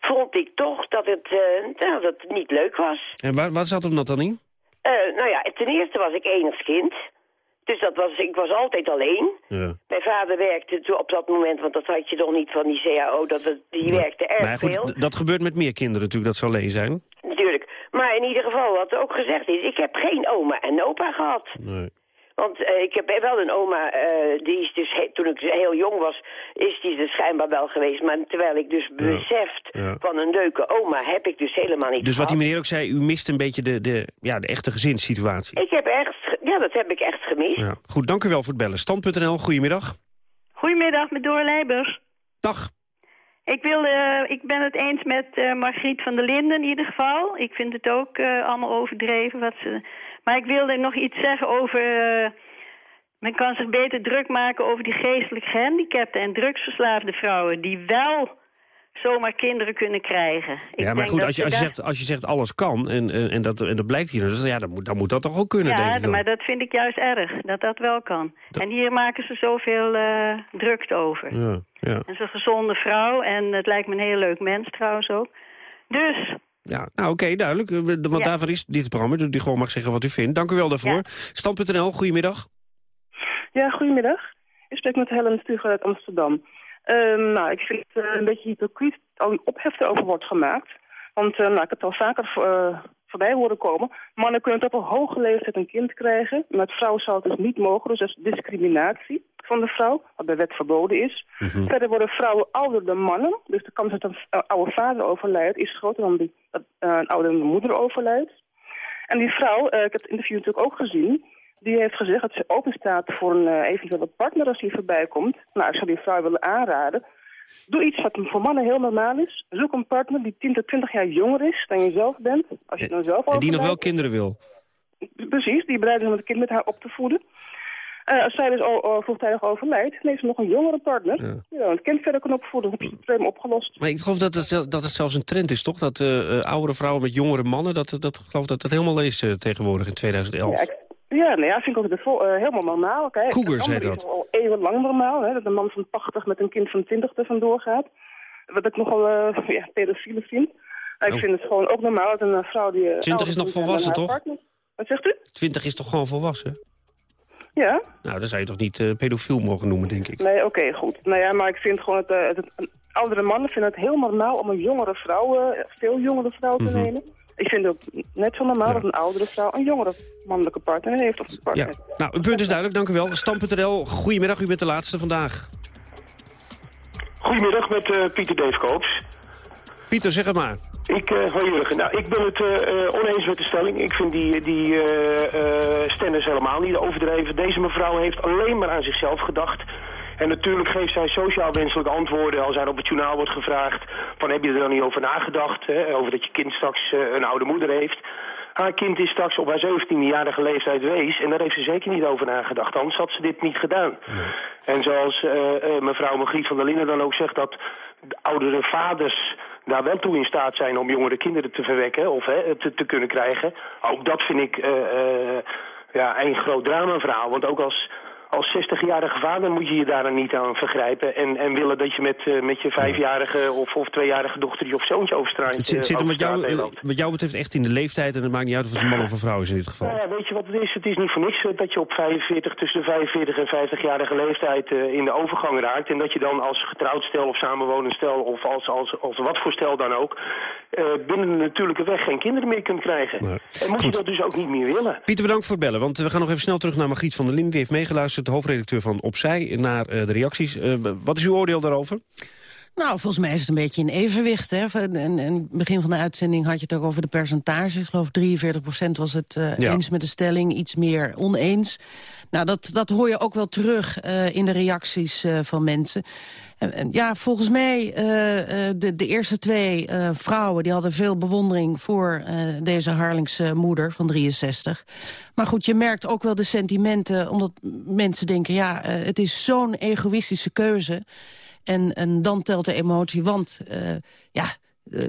vond ik toch dat het, eh, nou, dat het niet leuk was. En waar, waar zat hem dat dan in? Eh, nou ja, ten eerste was ik enig kind. Dus dat was, ik was altijd alleen. Ja. Mijn vader werkte toen op dat moment, want dat had je nog niet van die CAO, dat het, die werkte erg Maar goed, veel. dat gebeurt met meer kinderen natuurlijk, dat ze alleen zijn. Natuurlijk. Maar in ieder geval, wat ook gezegd is, ik heb geen oma en opa gehad. Nee. Want eh, ik heb wel een oma, eh, die is dus, he- toen ik heel jong was, is die er schijnbaar wel geweest. Maar terwijl ik dus beseft Ja. van een leuke oma, heb ik dus helemaal niet Dus wat die meneer ook zei, u mist een beetje de, de, ja, de echte gezinssituatie. Ik heb echt, ja, dat heb ik echt gemist. Ja. Goed, dank u wel voor het bellen. Stand.nl, goedemiddag. Goedemiddag, met Door Leibers. Dag. Ik, wil, eh, ik ben het eens met eh, Margriet van der Linden in ieder geval. Ik vind het ook eh, allemaal overdreven. Wat ze... Maar ik wilde nog iets zeggen over... eh, men kan zich beter druk maken over die geestelijk gehandicapten... en drugsverslaafde vrouwen die wel zomaar kinderen kunnen krijgen. Ik ja, maar denk goed, als je, als, je zegt, als je zegt alles kan en, en, dat, en dat blijkt hier, dus, ja, dan, moet, dan moet dat toch ook kunnen, denk Ja, ik dan. maar dat vind ik juist erg, dat dat wel kan. En hier maken ze zoveel eh drukte over. Ja, ja. Het is een gezonde vrouw en het lijkt me een heel leuk mens trouwens ook. Dus, Ja, nou oké, duidelijk. Eh, Want Ja. daarvoor is dit programma, dat u gewoon mag zeggen wat u vindt. Dank u wel daarvoor. Stand.nl, goedemiddag. Ja, goedemiddag. Ik spreek met Helen Stugel uit Amsterdam. Ehm, nou, ik vind het eh, een beetje hypocriet al die ophef erover wordt gemaakt. Want eh, nou, ik heb het al vaker eh, voorbij horen komen. Mannen kunnen op een hoge leeftijd een kind krijgen. Met vrouwen zou het dus niet mogen. Dus dat is discriminatie van de vrouw, wat bij wet verboden is. Verder worden vrouwen ouder dan mannen. Dus de kans dat een oude vader overlijdt is groter dan die, dat eh, een oude moeder overlijdt. En die vrouw, eh, ik heb het interview natuurlijk ook gezien... die heeft gezegd dat ze open staat voor een eh, eventuele partner als die voorbij komt. Nou, ik zou die vrouw willen aanraden. Doe iets wat voor mannen heel normaal is. Zoek een partner die 10 tot 20 jaar jonger is dan je zelf bent. Als je dan zelf En die nog wel kinderen wil. Precies, die bereid is om het kind met haar op te voeden. Eh, als zij dus al, vroegtijdig overlijdt, dan heeft ze nog een jongere partner... die dan het kind verder kan opvoeden. Het probleem opgelost. Maar ik geloof dat het, dat het zelfs een trend is, toch? Dat eh, oudere vrouwen met jongere mannen, dat, dat, ik geloof dat dat helemaal is tegenwoordig in 2011. Ja, ik- ja, nou ja, vind ik ook vol- eh, helemaal normaal. Kijk, Cougar het andere zei is dat. al eeuwenlang normaal, hè, dat een man van 80 met een kind van 20 er vandoor gaat. Wat ik nogal uh, ja, pedofiele vind. Maar ik Oh. vind het gewoon ook normaal dat een vrouw die... eh, 20 is nog volwassen, toch? partner- Wat zegt u? 20 is toch gewoon volwassen? Ja? Nou, dan zou je toch niet eh, pedofiel mogen noemen, denk ik. Nee, oké, goed. Nou ja, maar ik vind gewoon dat eh, het, het- oudere mannen vinden het heel normaal om een jongere vrouw, eh, veel jongere vrouw te Mhm. nemen. Ik vind het ook net zo normaal dat een oudere vrouw een jongere mannelijke partner heeft. Of een partner. Ja. Nou, uw punt is duidelijk, dank u wel. Stam.nl, goedemiddag, u bent de laatste vandaag. Goedemiddag met eh, Pieter Deefkoops. Pieter, zeg het maar. Ik, eh hoi Jurgen. Nou, ik ben het eh, eh, oneens met de stelling. Ik vind die, die stennis helemaal niet overdreven. Deze mevrouw heeft alleen maar aan zichzelf gedacht. En natuurlijk geeft zij sociaal wenselijke antwoorden als hij op het journaal wordt gevraagd... van heb je er dan niet over nagedacht, hè, over dat je kind straks uh, een oude moeder heeft... Haar kind is straks op haar 17-jarige leeftijd wees. En daar heeft ze zeker niet over nagedacht. Anders had ze dit niet gedaan. En zoals uh, uh, mevrouw Margriet van der Linden dan ook zegt... dat de oudere vaders daar wel toe in staat zijn om jongere kinderen te verwekken... of hè, te, te kunnen krijgen. Ook dat vind ik uh, ja, een groot dramaverhaal. Want ook als als 60-jarige vader moet je je daar dan niet aan vergrijpen. En, en willen dat je met, uh, met je vijfjarige of, of tweejarige dochtertje of zoontje over straat Het zit, zit hem wat, jou, wat jou betreft echt in de leeftijd en het maakt niet uit of het een man of een vrouw is in dit geval. Nou ja, weet je wat het is? Het is niet voor niks dat je op 45, tussen de 45 en 50-jarige leeftijd uh, in de overgang raakt. En dat je dan als getrouwd stel of samenwonend stel of als, als, als wat voor stel dan ook... Uh, binnen de natuurlijke weg geen kinderen meer kunt krijgen. Nee. En moet Goed. je dat dus ook niet meer willen. Pieter, bedankt voor het bellen. Want we gaan nog even snel terug naar Margriet van der Linden. Die heeft meegeluisterd, de hoofdredacteur van Opzij, naar uh, de reacties. Uh, wat is uw oordeel daarover? Nou, volgens mij is het een beetje in evenwicht. Hè. In het begin van de uitzending had je het ook over de percentages. Ik geloof 43% was het uh, ja. eens met de stelling, iets meer oneens. Nou, dat, dat hoor je ook wel terug uh, in de reacties uh, van mensen. En, ja, volgens mij, uh, de, de eerste twee vrouwen... die hadden veel bewondering voor deze Harlingse moeder van 63. Maar goed, je merkt ook wel de sentimenten... omdat mensen denken, ja, het is zo'n egoïstische keuze... En, en dan telt de emotie, want ja,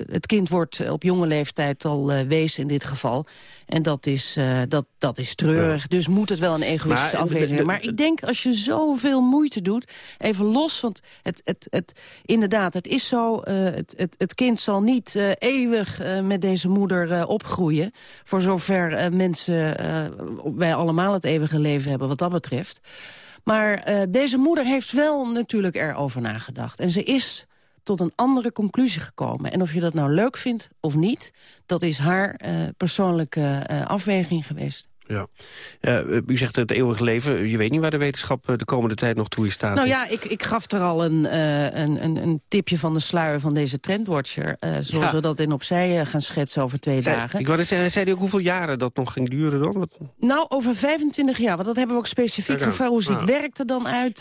het kind wordt op jonge leeftijd al uh, wees in dit geval. En dat is, uh, dat, dat is treurig. Ja. Dus moet het wel een egoïstische afweging zijn. Maar ik denk als je zoveel moeite doet, even los... want het, het, het, inderdaad, het is zo, het, het, het kind zal niet eeuwig met deze moeder opgroeien. Voor zover mensen, wij allemaal het eeuwige leven hebben wat dat betreft. Maar deze moeder heeft wel natuurlijk erover nagedacht. En ze is tot een andere conclusie gekomen. En of je dat nou leuk vindt of niet, dat is haar uh, persoonlijke uh, afweging geweest. Ja. Uh, u zegt het eeuwige leven. Je weet niet waar de wetenschap de komende tijd nog toe in staat. Nou ja, ik, ik gaf er al een, uh, een, een, een, tipje van de sluier van deze trendwatcher. Uh, zoals ja. we dat in opzij gaan schetsen over twee dagen. Ik wou zeggen, zei hij ook hoeveel jaren dat nog ging duren dan? Wat? Nou, over 25 jaar. Want dat hebben we ook specifiek gevraagd. Hoe ziet het werk er dan uit?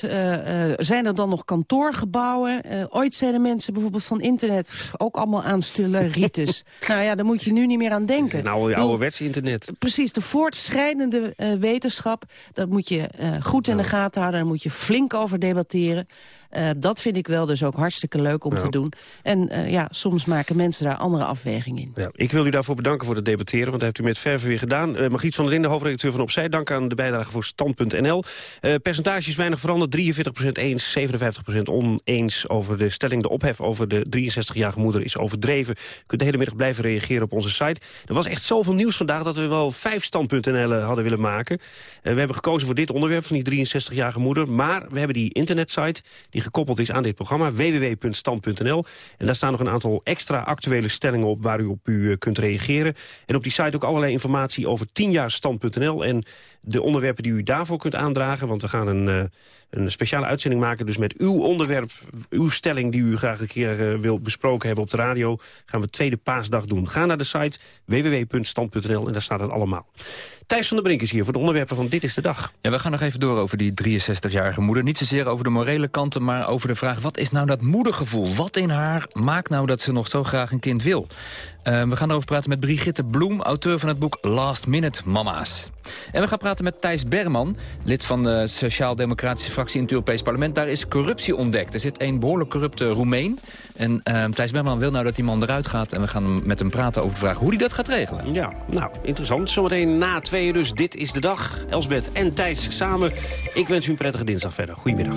zijn er dan nog kantoorgebouwen? ooit zeiden mensen bijvoorbeeld van internet ook allemaal aanstillen rites. nou ja, daar moet je nu niet meer aan denken. Nou, ouderwets internet. Precies, de voortschrijdende uh, wetenschap. Dat moet je uh, goed in de gaten houden. Daar moet je flink over debatteren. Uh, dat vind ik wel dus ook hartstikke leuk om te doen. En uh, ja, soms maken mensen daar andere afwegingen in. Ja, ik wil u daarvoor bedanken voor het debatteren, want dat heeft u met verve weer gedaan. Uh, Margriet van der Linden, hoofdredacteur van Opzij, dank aan de bijdrage voor Stand.nl. percentages weinig veranderd, 43% eens, 57% oneens over de stelling. De ophef over de 63-jarige moeder is overdreven. U kunt de hele middag blijven reageren op onze site. Er was echt zoveel nieuws vandaag dat we wel vijf Stand.nl hadden willen maken. we hebben gekozen voor dit onderwerp van die 63-jarige moeder. Maar we hebben die internetsite die gekoppeld is aan dit programma, www.stand.nl. En daar staan nog een aantal extra actuele stellingen op waar u op u uh, kunt reageren. En op die site ook allerlei informatie over 10 jaar stand.nl en de onderwerpen die u daarvoor kunt aandragen. Want we gaan een, uh, een speciale uitzending maken. Dus met uw onderwerp, uw stelling die u graag een keer uh, wil besproken hebben op de radio... gaan we tweede paasdag doen. Ga naar de site www.stand.nl en daar staat het allemaal. Thijs van der Brink is hier voor de onderwerpen van Dit is de Dag. Ja, we gaan nog even door over die 63-jarige moeder. Niet zozeer over de morele kanten, maar over de vraag... wat is nou dat moedergevoel? Wat in haar maakt nou dat ze nog zo graag een kind wil? Uh, we gaan erover praten met Brigitte Bloem, auteur van het boek Last Minute Mama's. En we gaan praten met Thijs Berman, lid van de Sociaal-Democratische fractie in het Europees Parlement. Daar is corruptie ontdekt. Er zit een behoorlijk corrupte Roemeen. En uh, Thijs Berman wil nou dat die man eruit gaat. En we gaan met hem praten over de vraag hoe hij dat gaat regelen. Ja, nou, interessant. Zometeen na tweeën dus. Dit is de dag. Elsbeth en Thijs samen. Ik wens u een prettige dinsdag verder. Goedemiddag.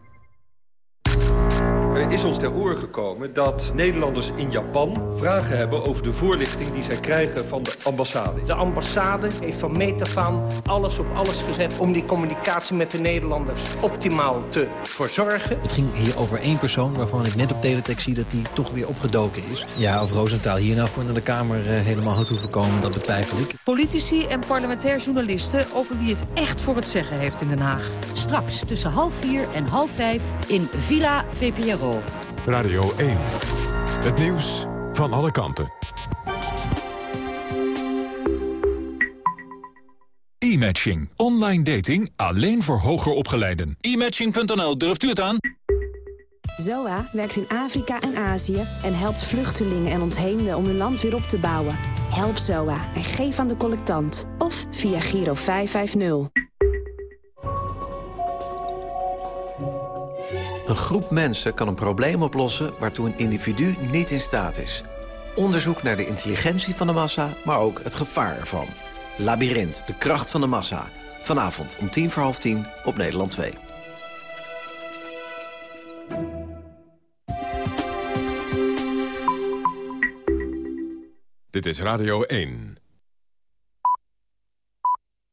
Is ons ter oren gekomen dat Nederlanders in Japan vragen hebben over de voorlichting die zij krijgen van de ambassade. De ambassade heeft van meet af aan alles op alles gezet om die communicatie met de Nederlanders optimaal te verzorgen. Het ging hier over één persoon waarvan ik net op teletext zie dat die toch weer opgedoken is. Ja, of Roosentaal hier nou voor naar de Kamer uh, helemaal had hoeven komen, dat betwijfel ik. Politici en parlementair journalisten over wie het echt voor het zeggen heeft in Den Haag. Straks tussen half vier en half vijf in Villa VPRO. Radio 1. Het nieuws van alle kanten. E-matching. Online dating alleen voor hoger opgeleiden. E-matching.nl, durft u het aan? ZOA werkt in Afrika en Azië en helpt vluchtelingen en ontheemden om hun land weer op te bouwen. Help ZOA en geef aan de collectant. Of via Giro 550. Een groep mensen kan een probleem oplossen waartoe een individu niet in staat is. Onderzoek naar de intelligentie van de massa, maar ook het gevaar ervan. Labyrinth, de kracht van de massa. Vanavond om tien voor half tien op Nederland 2. Dit is Radio 1.